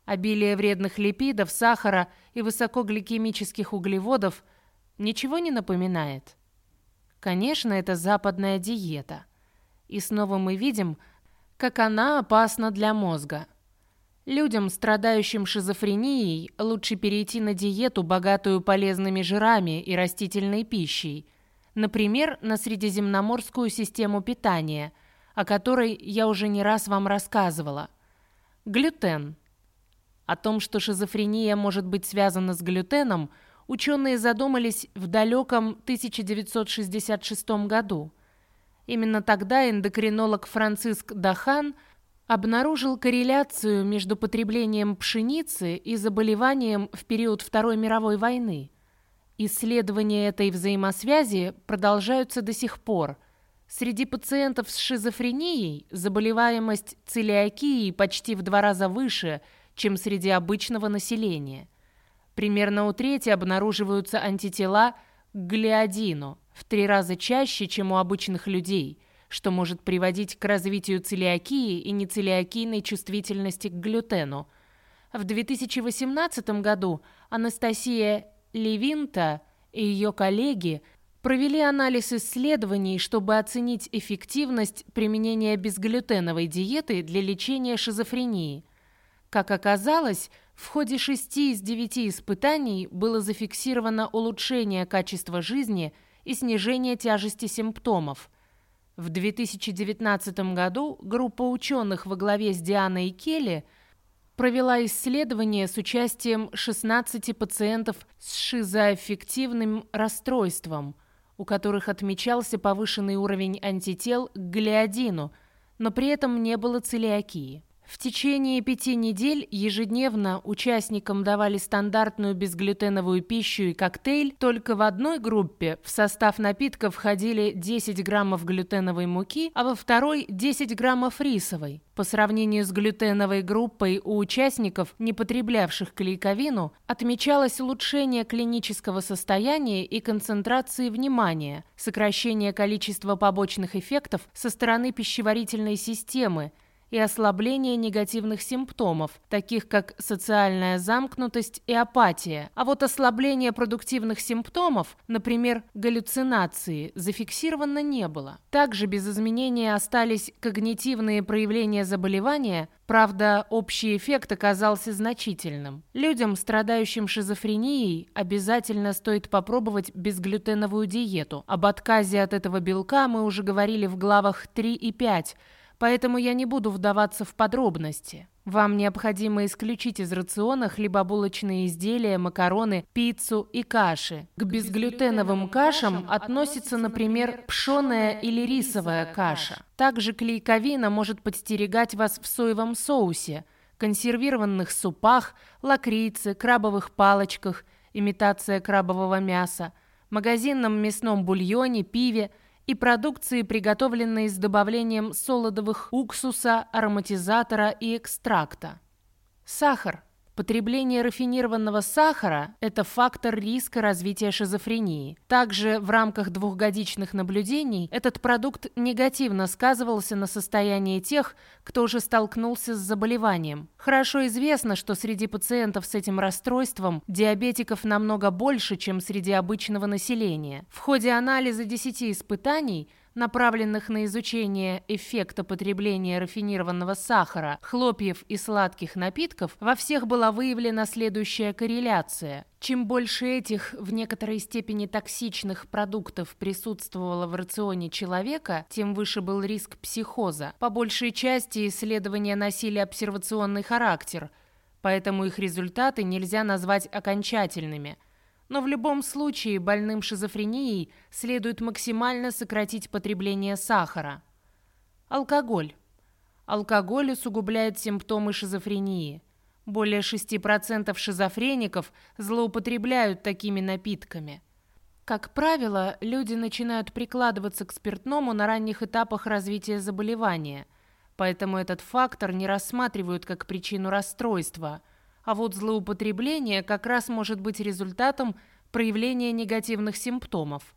Обилие вредных липидов, сахара и высокогликемических углеводов ничего не напоминает. Конечно, это западная диета. И снова мы видим, как она опасна для мозга. Людям, страдающим шизофренией, лучше перейти на диету, богатую полезными жирами и растительной пищей, например, на средиземноморскую систему питания, о которой я уже не раз вам рассказывала. Глютен – о том, что шизофрения может быть связана с глютеном, ученые задумались в далеком 1966 году. Именно тогда эндокринолог Франциск Дахан обнаружил корреляцию между потреблением пшеницы и заболеванием в период Второй мировой войны. Исследования этой взаимосвязи продолжаются до сих пор. Среди пациентов с шизофренией заболеваемость целиакией почти в два раза выше – чем среди обычного населения. Примерно у трети обнаруживаются антитела к глиадину в три раза чаще, чем у обычных людей, что может приводить к развитию целиакии и нецелиакийной чувствительности к глютену. В 2018 году Анастасия Левинта и ее коллеги провели анализ исследований, чтобы оценить эффективность применения безглютеновой диеты для лечения шизофрении – как оказалось, в ходе шести из девяти испытаний было зафиксировано улучшение качества жизни и снижение тяжести симптомов. В 2019 году группа ученых во главе с Дианой Келли провела исследование с участием 16 пациентов с шизоаффективным расстройством, у которых отмечался повышенный уровень антител к глиадину, но при этом не было целиакии. В течение пяти недель ежедневно участникам давали стандартную безглютеновую пищу и коктейль. Только в одной группе в состав напитков входили 10 граммов глютеновой муки, а во второй – 10 граммов рисовой. По сравнению с глютеновой группой у участников, не потреблявших клейковину, отмечалось улучшение клинического состояния и концентрации внимания, сокращение количества побочных эффектов со стороны пищеварительной системы – и ослабление негативных симптомов, таких как социальная замкнутость и апатия. А вот ослабление продуктивных симптомов, например, галлюцинации, зафиксировано не было. Также без изменения остались когнитивные проявления заболевания, Правда, общий эффект оказался значительным. Людям, страдающим шизофренией, обязательно стоит попробовать безглютеновую диету. Об отказе от этого белка мы уже говорили в главах 3 и 5, поэтому я не буду вдаваться в подробности. Вам необходимо исключить из рациона хлебобулочные изделия, макароны, пиццу и каши. К безглютеновым кашам относится, например, пшеная или рисовая каша. Также клейковина может подстерегать вас в соевом соусе, консервированных супах, лакрице, крабовых палочках, имитация крабового мяса, магазинном мясном бульоне, пиве – и продукции, приготовленной с добавлением солодовых уксуса, ароматизатора и экстракта. Сахар. Потребление рафинированного сахара – это фактор риска развития шизофрении. Также в рамках двухгодичных наблюдений этот продукт негативно сказывался на состоянии тех, кто уже столкнулся с заболеванием. Хорошо известно, что среди пациентов с этим расстройством диабетиков намного больше, чем среди обычного населения. В ходе анализа 10 испытаний – направленных на изучение эффекта потребления рафинированного сахара, хлопьев и сладких напитков, во всех была выявлена следующая корреляция. Чем больше этих в некоторой степени токсичных продуктов присутствовало в рационе человека, тем выше был риск психоза. По большей части исследования носили обсервационный характер, поэтому их результаты нельзя назвать окончательными – но в любом случае больным шизофренией следует максимально сократить потребление сахара. Алкоголь. Алкоголь усугубляет симптомы шизофрении. Более 6% шизофреников злоупотребляют такими напитками. Как правило, люди начинают прикладываться к спиртному на ранних этапах развития заболевания, поэтому этот фактор не рассматривают как причину расстройства – а вот злоупотребление как раз может быть результатом проявления негативных симптомов.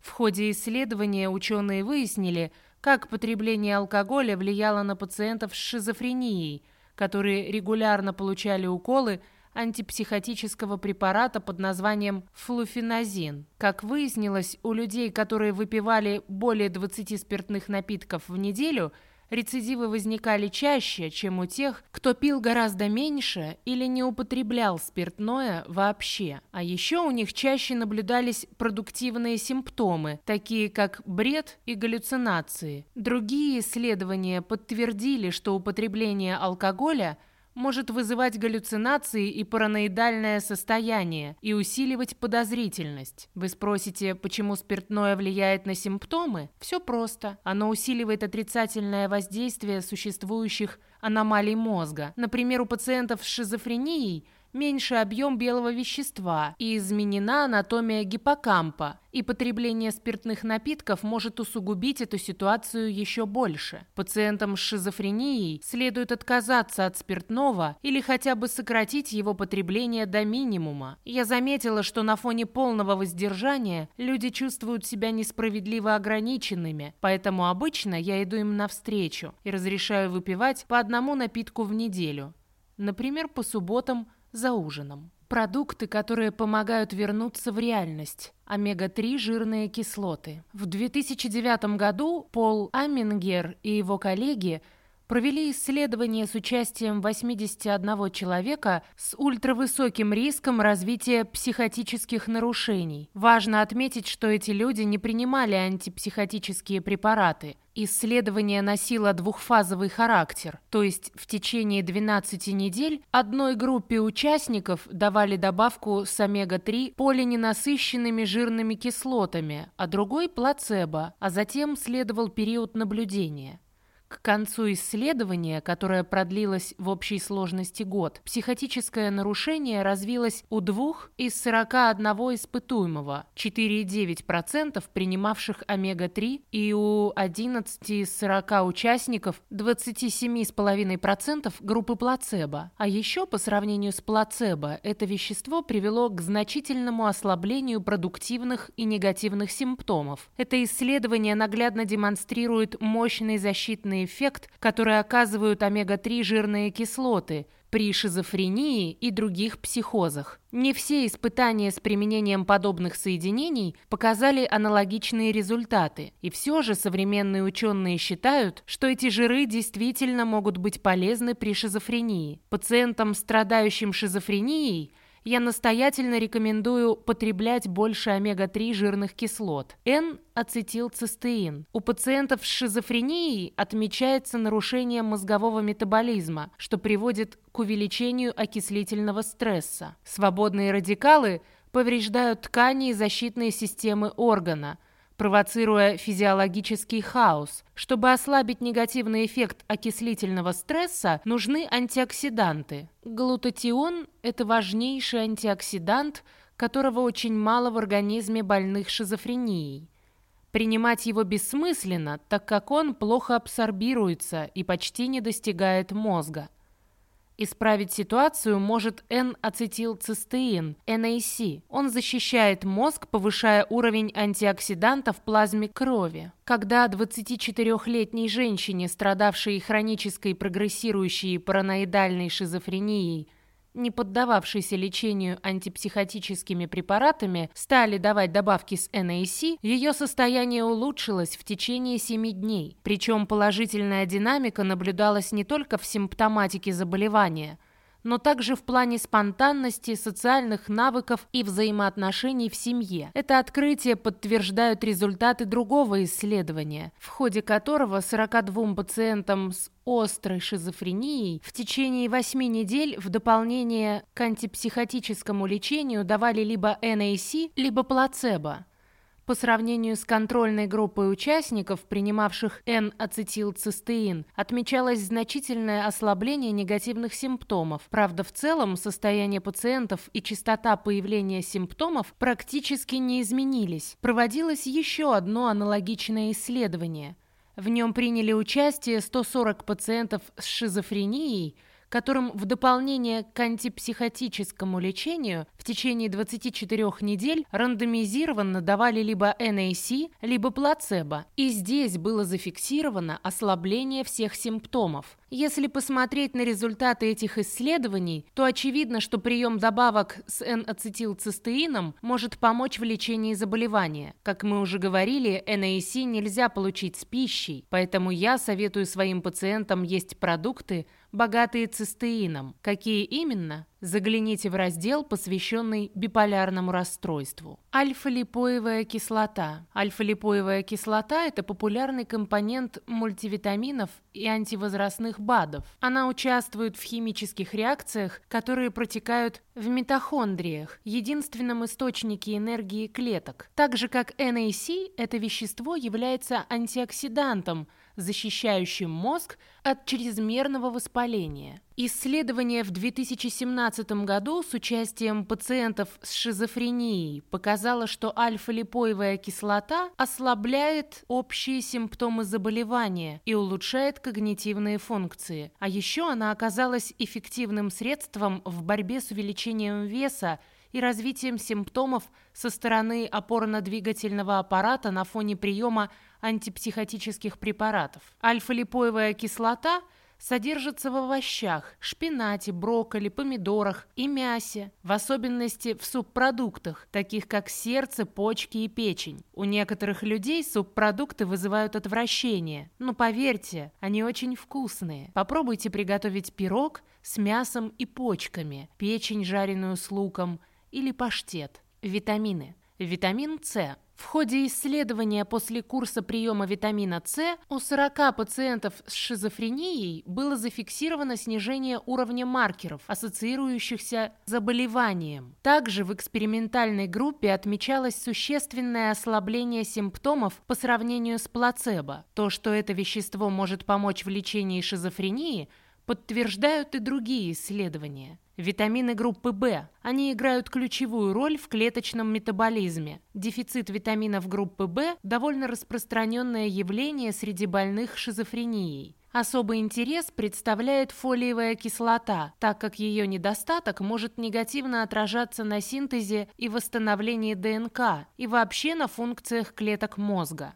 В ходе исследования ученые выяснили, как потребление алкоголя влияло на пациентов с шизофренией, которые регулярно получали уколы антипсихотического препарата под названием флуфеназин. Как выяснилось, у людей, которые выпивали более 20 спиртных напитков в неделю – рецидивы возникали чаще, чем у тех, кто пил гораздо меньше или не употреблял спиртное вообще. А еще у них чаще наблюдались продуктивные симптомы, такие как бред и галлюцинации. Другие исследования подтвердили, что употребление алкоголя – может вызывать галлюцинации и параноидальное состояние и усиливать подозрительность. Вы спросите, почему спиртное влияет на симптомы? Все просто. Оно усиливает отрицательное воздействие существующих аномалий мозга. Например, у пациентов с шизофренией – меньше объем белого вещества и изменена анатомия гиппокампа, и потребление спиртных напитков может усугубить эту ситуацию еще больше. Пациентам с шизофренией следует отказаться от спиртного или хотя бы сократить его потребление до минимума. Я заметила, что на фоне полного воздержания люди чувствуют себя несправедливо ограниченными, поэтому обычно я иду им навстречу и разрешаю выпивать по одному напитку в неделю. Например, по субботам – за ужином. Продукты, которые помогают вернуться в реальность. Омега-3 жирные кислоты. В 2009 году Пол Амингер и его коллеги провели исследование с участием 81 человека с ультравысоким риском развития психотических нарушений. Важно отметить, что эти люди не принимали антипсихотические препараты. Исследование носило двухфазовый характер, то есть в течение 12 недель одной группе участников давали добавку с омега-3 полиненасыщенными жирными кислотами, а другой – плацебо, а затем следовал период наблюдения. К концу исследования, которое продлилось в общей сложности год, психотическое нарушение развилось у двух из 41 испытуемого, 4,9% принимавших омега-3, и у 11 из 40 участников, 27,5% группы плацебо. А еще по сравнению с плацебо, это вещество привело к значительному ослаблению продуктивных и негативных симптомов. Это исследование наглядно демонстрирует мощный защитный эффект, который оказывают омега-3 жирные кислоты при шизофрении и других психозах. Не все испытания с применением подобных соединений показали аналогичные результаты, и все же современные ученые считают, что эти жиры действительно могут быть полезны при шизофрении. Пациентам, страдающим шизофренией, я настоятельно рекомендую потреблять больше омега-3 жирных кислот. N-ацетилцистеин. У пациентов с шизофренией отмечается нарушение мозгового метаболизма, что приводит к увеличению окислительного стресса. Свободные радикалы повреждают ткани и защитные системы органа – провоцируя физиологический хаос. Чтобы ослабить негативный эффект окислительного стресса, нужны антиоксиданты. Глутатион – это важнейший антиоксидант, которого очень мало в организме больных шизофренией. Принимать его бессмысленно, так как он плохо абсорбируется и почти не достигает мозга. Исправить ситуацию может N-ацетилцистеин, NAC. Он защищает мозг, повышая уровень антиоксидантов в плазме крови. Когда 24-летней женщине, страдавшей хронической прогрессирующей параноидальной шизофренией, не поддававшейся лечению антипсихотическими препаратами, стали давать добавки с NAC, ее состояние улучшилось в течение 7 дней. Причем положительная динамика наблюдалась не только в симптоматике заболевания – но также в плане спонтанности, социальных навыков и взаимоотношений в семье. Это открытие подтверждают результаты другого исследования, в ходе которого 42 пациентам с острой шизофренией в течение 8 недель в дополнение к антипсихотическому лечению давали либо NAC, либо плацебо. По сравнению с контрольной группой участников, принимавших N-ацетилцистеин, отмечалось значительное ослабление негативных симптомов. Правда, в целом состояние пациентов и частота появления симптомов практически не изменились. Проводилось еще одно аналогичное исследование. В нем приняли участие 140 пациентов с шизофренией – которым в дополнение к антипсихотическому лечению в течение 24 недель рандомизированно давали либо NAC, либо плацебо. И здесь было зафиксировано ослабление всех симптомов. Если посмотреть на результаты этих исследований, то очевидно, что прием добавок с N-ацетилцистеином может помочь в лечении заболевания. Как мы уже говорили, NAC нельзя получить с пищей, поэтому я советую своим пациентам есть продукты, богатые цистеином. Какие именно? Загляните в раздел, посвященный биполярному расстройству. Альфа-липоевая кислота. Альфа-липоевая кислота – это популярный компонент мультивитаминов и антивозрастных БАДов. Она участвует в химических реакциях, которые протекают в митохондриях, единственном источнике энергии клеток. Так же, как NAC, это вещество является антиоксидантом – защищающим мозг от чрезмерного воспаления. Исследование в 2017 году с участием пациентов с шизофренией показало, что альфа-липоевая кислота ослабляет общие симптомы заболевания и улучшает когнитивные функции. А еще она оказалась эффективным средством в борьбе с увеличением веса и развитием симптомов со стороны опорно-двигательного аппарата на фоне приема антипсихотических препаратов. Альфа-липоевая кислота содержится в овощах, шпинате, брокколи, помидорах и мясе, в особенности в субпродуктах, таких как сердце, почки и печень. У некоторых людей субпродукты вызывают отвращение, но поверьте, они очень вкусные. Попробуйте приготовить пирог с мясом и почками, печень, жареную с луком, или паштет. Витамины. Витамин С В ходе исследования после курса приема витамина С у 40 пациентов с шизофренией было зафиксировано снижение уровня маркеров, ассоциирующихся с заболеванием. Также в экспериментальной группе отмечалось существенное ослабление симптомов по сравнению с плацебо. То, что это вещество может помочь в лечении шизофрении, подтверждают и другие исследования. Витамины группы В. Они играют ключевую роль в клеточном метаболизме. Дефицит витаминов группы В – довольно распространенное явление среди больных шизофренией. Особый интерес представляет фолиевая кислота, так как ее недостаток может негативно отражаться на синтезе и восстановлении ДНК и вообще на функциях клеток мозга.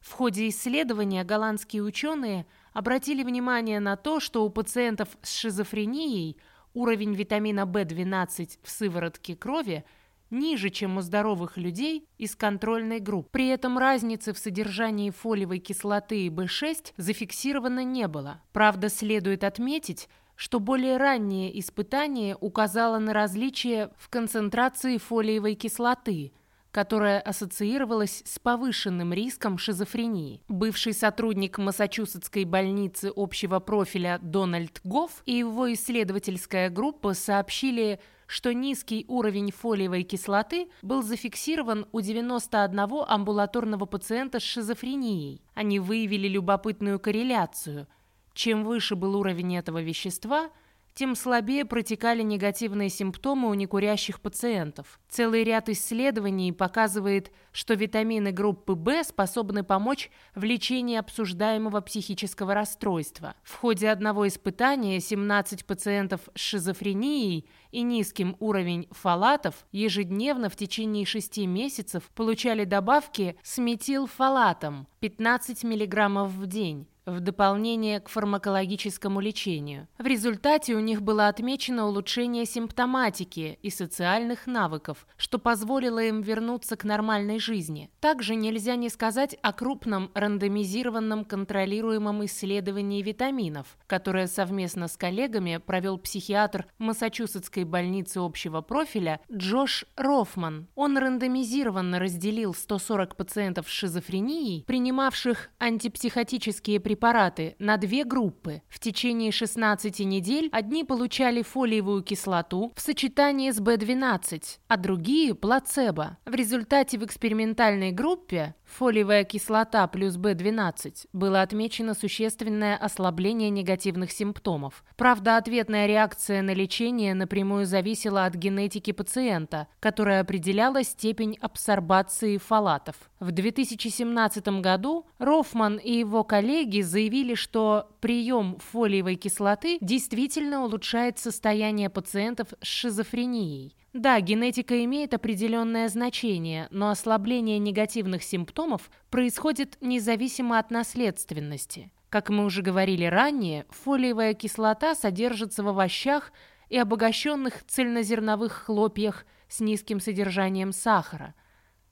В ходе исследования голландские ученые обратили внимание на то, что у пациентов с шизофренией – уровень витамина В12 в сыворотке крови ниже, чем у здоровых людей из контрольной группы. При этом разницы в содержании фолиевой кислоты и В6 зафиксировано не было. Правда, следует отметить, что более раннее испытание указало на различия в концентрации фолиевой кислоты – которая ассоциировалась с повышенным риском шизофрении. Бывший сотрудник Массачусетской больницы общего профиля Дональд Гофф и его исследовательская группа сообщили, что низкий уровень фолиевой кислоты был зафиксирован у 91 амбулаторного пациента с шизофренией. Они выявили любопытную корреляцию. Чем выше был уровень этого вещества – тем слабее протекали негативные симптомы у некурящих пациентов. Целый ряд исследований показывает, что витамины группы В способны помочь в лечении обсуждаемого психического расстройства. В ходе одного испытания 17 пациентов с шизофренией и низким уровнем фалатов ежедневно в течение 6 месяцев получали добавки с метилфалатом 15 мг в день в дополнение к фармакологическому лечению. В результате у них было отмечено улучшение симптоматики и социальных навыков, что позволило им вернуться к нормальной жизни. Также нельзя не сказать о крупном рандомизированном контролируемом исследовании витаминов, которое совместно с коллегами провел психиатр Массачусетской больницы общего профиля Джош Рофман. Он рандомизированно разделил 140 пациентов с шизофренией, принимавших антипсихотические препараты на две группы. В течение 16 недель одни получали фолиевую кислоту в сочетании с B12, а другие – плацебо. В результате в экспериментальной группе фолиевая кислота плюс B12 было отмечено существенное ослабление негативных симптомов. Правда, ответная реакция на лечение напрямую зависела от генетики пациента, которая определяла степень абсорбации фолатов. В 2017 году Рофман и его коллеги заявили, что прием фолиевой кислоты действительно улучшает состояние пациентов с шизофренией. Да, генетика имеет определенное значение, но ослабление негативных симптомов происходит независимо от наследственности. Как мы уже говорили ранее, фолиевая кислота содержится в овощах и обогащенных цельнозерновых хлопьях с низким содержанием сахара –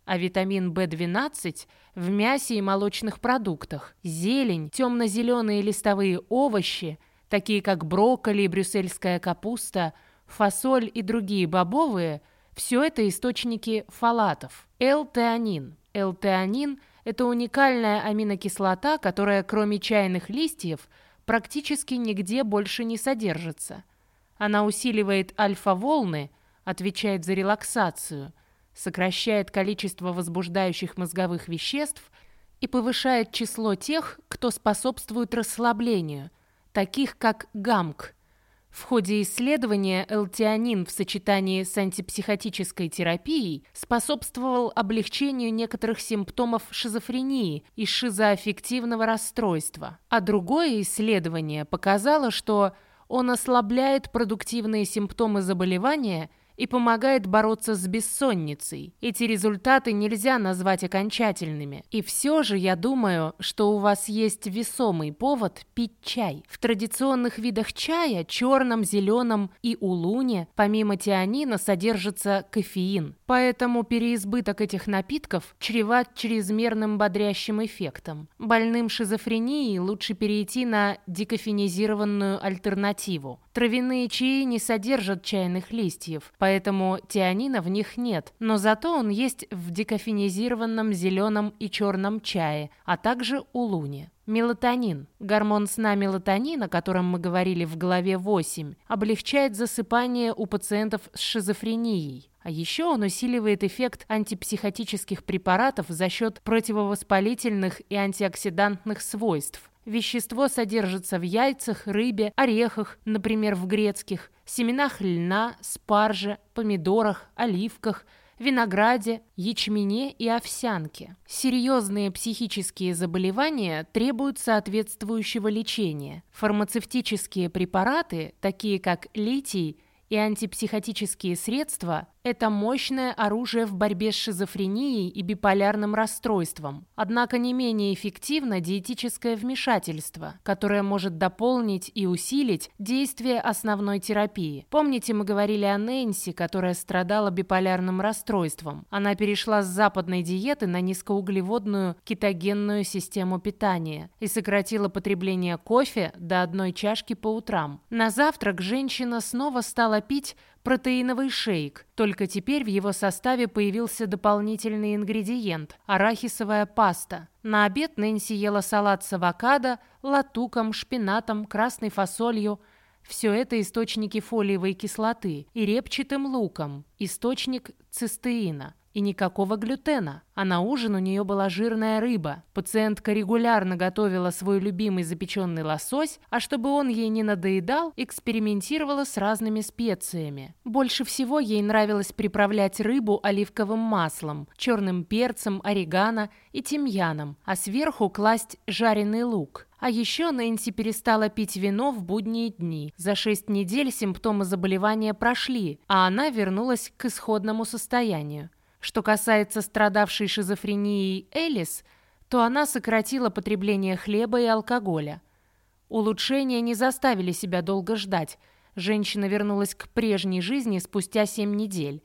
а витамин В12 в мясе и молочных продуктах. Зелень, темно-зеленые листовые овощи, такие как брокколи и брюссельская капуста, фасоль и другие бобовые – все это источники фолатов. Л-теанин. Л-теанин – это уникальная аминокислота, которая, кроме чайных листьев, практически нигде больше не содержится. Она усиливает альфа-волны, отвечает за релаксацию – сокращает количество возбуждающих мозговых веществ и повышает число тех, кто способствует расслаблению, таких как ГАМК. В ходе исследования элтианин в сочетании с антипсихотической терапией способствовал облегчению некоторых симптомов шизофрении и шизоаффективного расстройства. А другое исследование показало, что он ослабляет продуктивные симптомы заболевания – и помогает бороться с бессонницей. Эти результаты нельзя назвать окончательными. И все же я думаю, что у вас есть весомый повод пить чай. В традиционных видах чая, черном, зеленом и улуне, помимо тианина содержится кофеин. Поэтому переизбыток этих напитков чреват чрезмерным бодрящим эффектом. Больным шизофренией лучше перейти на декофенизированную альтернативу. Травяные чаи не содержат чайных листьев, поэтому поэтому тианина в них нет, но зато он есть в декофенизированном зеленом и черном чае, а также у луни. Мелатонин. Гормон сна мелатонин, о котором мы говорили в главе 8, облегчает засыпание у пациентов с шизофренией. А еще он усиливает эффект антипсихотических препаратов за счет противовоспалительных и антиоксидантных свойств. Вещество содержится в яйцах, рыбе, орехах, например, в грецких, семенах льна, спарже, помидорах, оливках, винограде, ячмене и овсянке. Серьезные психические заболевания требуют соответствующего лечения. Фармацевтические препараты, такие как литий и антипсихотические средства, это мощное оружие в борьбе с шизофренией и биполярным расстройством. Однако не менее эффективно диетическое вмешательство, которое может дополнить и усилить действие основной терапии. Помните, мы говорили о Нэнси, которая страдала биполярным расстройством. Она перешла с западной диеты на низкоуглеводную кетогенную систему питания и сократила потребление кофе до одной чашки по утрам. На завтрак женщина снова стала пить протеиновый шейк, только теперь в его составе появился дополнительный ингредиент – арахисовая паста. На обед Нэнси ела салат с авокадо, латуком, шпинатом, красной фасолью. Все это источники фолиевой кислоты и репчатым луком, источник цистеина. И никакого глютена. А на ужин у нее была жирная рыба. Пациентка регулярно готовила свой любимый запеченный лосось, а чтобы он ей не надоедал, экспериментировала с разными специями. Больше всего ей нравилось приправлять рыбу оливковым маслом, черным перцем, орегано и тимьяном, а сверху класть жареный лук. А еще Нэнси перестала пить вино в будние дни. За шесть недель симптомы заболевания прошли, а она вернулась к исходному состоянию. Что касается страдавшей шизофренией Элис, то она сократила потребление хлеба и алкоголя. Улучшения не заставили себя долго ждать. Женщина вернулась к прежней жизни спустя семь недель.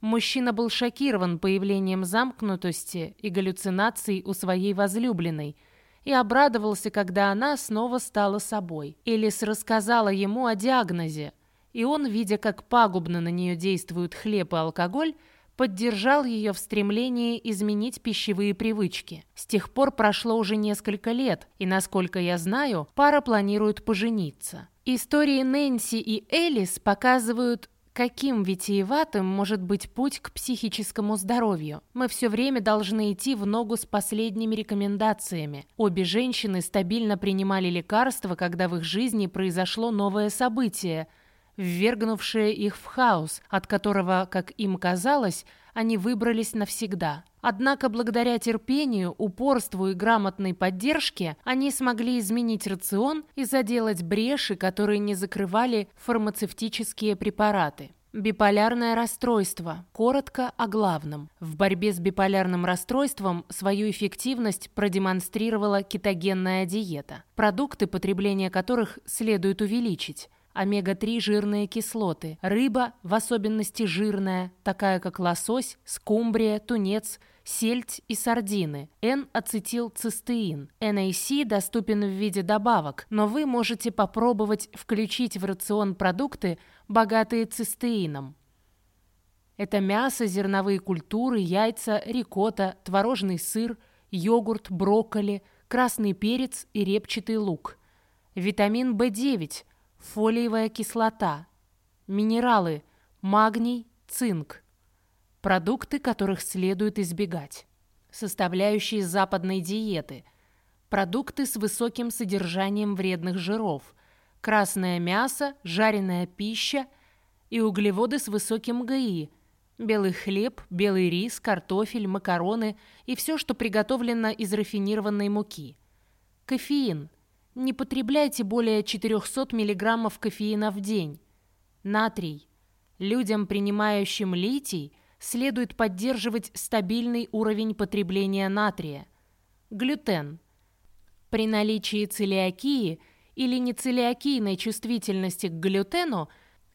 Мужчина был шокирован появлением замкнутости и галлюцинаций у своей возлюбленной и обрадовался, когда она снова стала собой. Элис рассказала ему о диагнозе, и он, видя, как пагубно на нее действуют хлеб и алкоголь, поддержал ее в стремлении изменить пищевые привычки. С тех пор прошло уже несколько лет, и, насколько я знаю, пара планирует пожениться. Истории Нэнси и Элис показывают, каким витиеватым может быть путь к психическому здоровью. Мы все время должны идти в ногу с последними рекомендациями. Обе женщины стабильно принимали лекарства, когда в их жизни произошло новое событие – ввергнувшее их в хаос, от которого, как им казалось, они выбрались навсегда. Однако благодаря терпению, упорству и грамотной поддержке они смогли изменить рацион и заделать бреши, которые не закрывали фармацевтические препараты. Биполярное расстройство. Коротко о главном. В борьбе с биполярным расстройством свою эффективность продемонстрировала кетогенная диета, продукты потребления которых следует увеличить омега-3 жирные кислоты, рыба, в особенности жирная, такая как лосось, скумбрия, тунец, сельдь и сардины, N-ацетилцистеин. NAC доступен в виде добавок, но вы можете попробовать включить в рацион продукты, богатые цистеином. Это мясо, зерновые культуры, яйца, рикотта, творожный сыр, йогурт, брокколи, красный перец и репчатый лук. Витамин В9 – фолиевая кислота, минералы, магний, цинк. Продукты, которых следует избегать. Составляющие западной диеты. Продукты с высоким содержанием вредных жиров. Красное мясо, жареная пища и углеводы с высоким ГИ. Белый хлеб, белый рис, картофель, макароны и все, что приготовлено из рафинированной муки. Кофеин – не потребляйте более 400 мг кофеина в день. Натрий. Людям, принимающим литий, следует поддерживать стабильный уровень потребления натрия. Глютен. При наличии целиакии или нецелиакийной чувствительности к глютену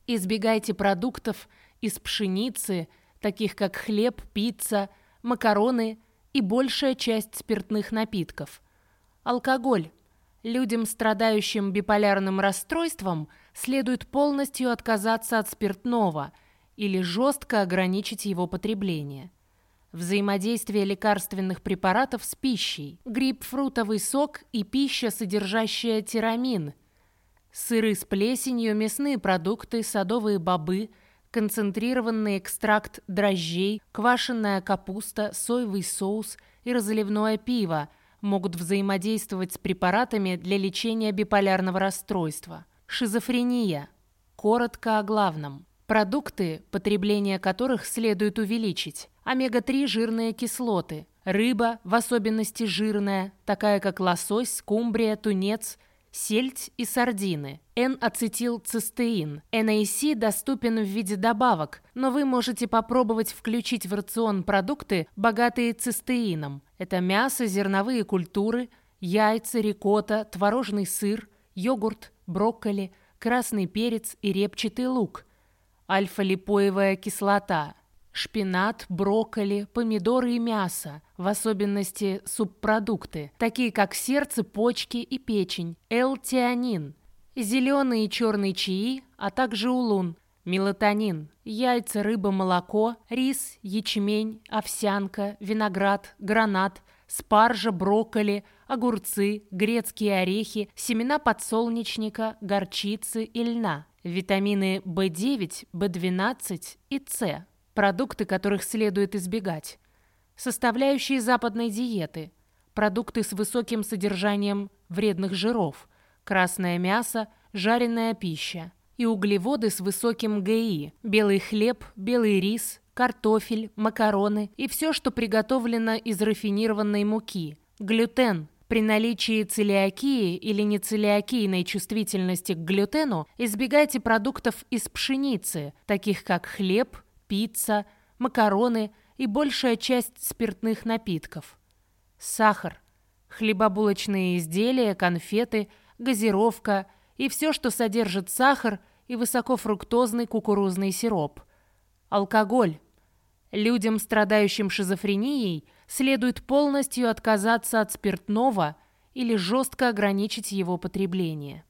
избегайте продуктов из пшеницы, таких как хлеб, пицца, макароны и большая часть спиртных напитков. Алкоголь. Людям, страдающим биполярным расстройством, следует полностью отказаться от спиртного или жестко ограничить его потребление. Взаимодействие лекарственных препаратов с пищей. Грейпфрутовый сок и пища, содержащая тирамин. Сыры с плесенью, мясные продукты, садовые бобы, концентрированный экстракт дрожжей, квашеная капуста, соевый соус и разливное пиво могут взаимодействовать с препаратами для лечения биполярного расстройства. Шизофрения. Коротко о главном. Продукты, потребление которых следует увеличить. Омега-3 жирные кислоты. Рыба, в особенности жирная, такая как лосось, скумбрия, тунец – сельдь и сардины, N-ацетилцистеин. NAC доступен в виде добавок, но вы можете попробовать включить в рацион продукты, богатые цистеином. Это мясо, зерновые культуры, яйца, рикотта, творожный сыр, йогурт, брокколи, красный перец и репчатый лук. Альфа-липоевая кислота – Шпинат, брокколи, помидоры и мясо, в особенности субпродукты, такие как сердце, почки и печень, L-тианин, зеленый и черный чаи, а также улун, мелатонин, яйца, рыба, молоко, рис, ячмень, овсянка, виноград, гранат, спаржа, брокколи, огурцы, грецкие орехи, семена подсолнечника, горчицы и льна, витамины В9, В12 и С, Продукты, которых следует избегать. Составляющие западной диеты. Продукты с высоким содержанием вредных жиров. Красное мясо, жареная пища. И углеводы с высоким ГИ. Белый хлеб, белый рис, картофель, макароны и все, что приготовлено из рафинированной муки. Глютен. При наличии целиакии или нецелиакийной чувствительности к глютену избегайте продуктов из пшеницы, таких как хлеб, пицца, макароны и большая часть спиртных напитков. Сахар, хлебобулочные изделия, конфеты, газировка и все, что содержит сахар и высокофруктозный кукурузный сироп. Алкоголь. Людям, страдающим шизофренией, следует полностью отказаться от спиртного или жестко ограничить его потребление.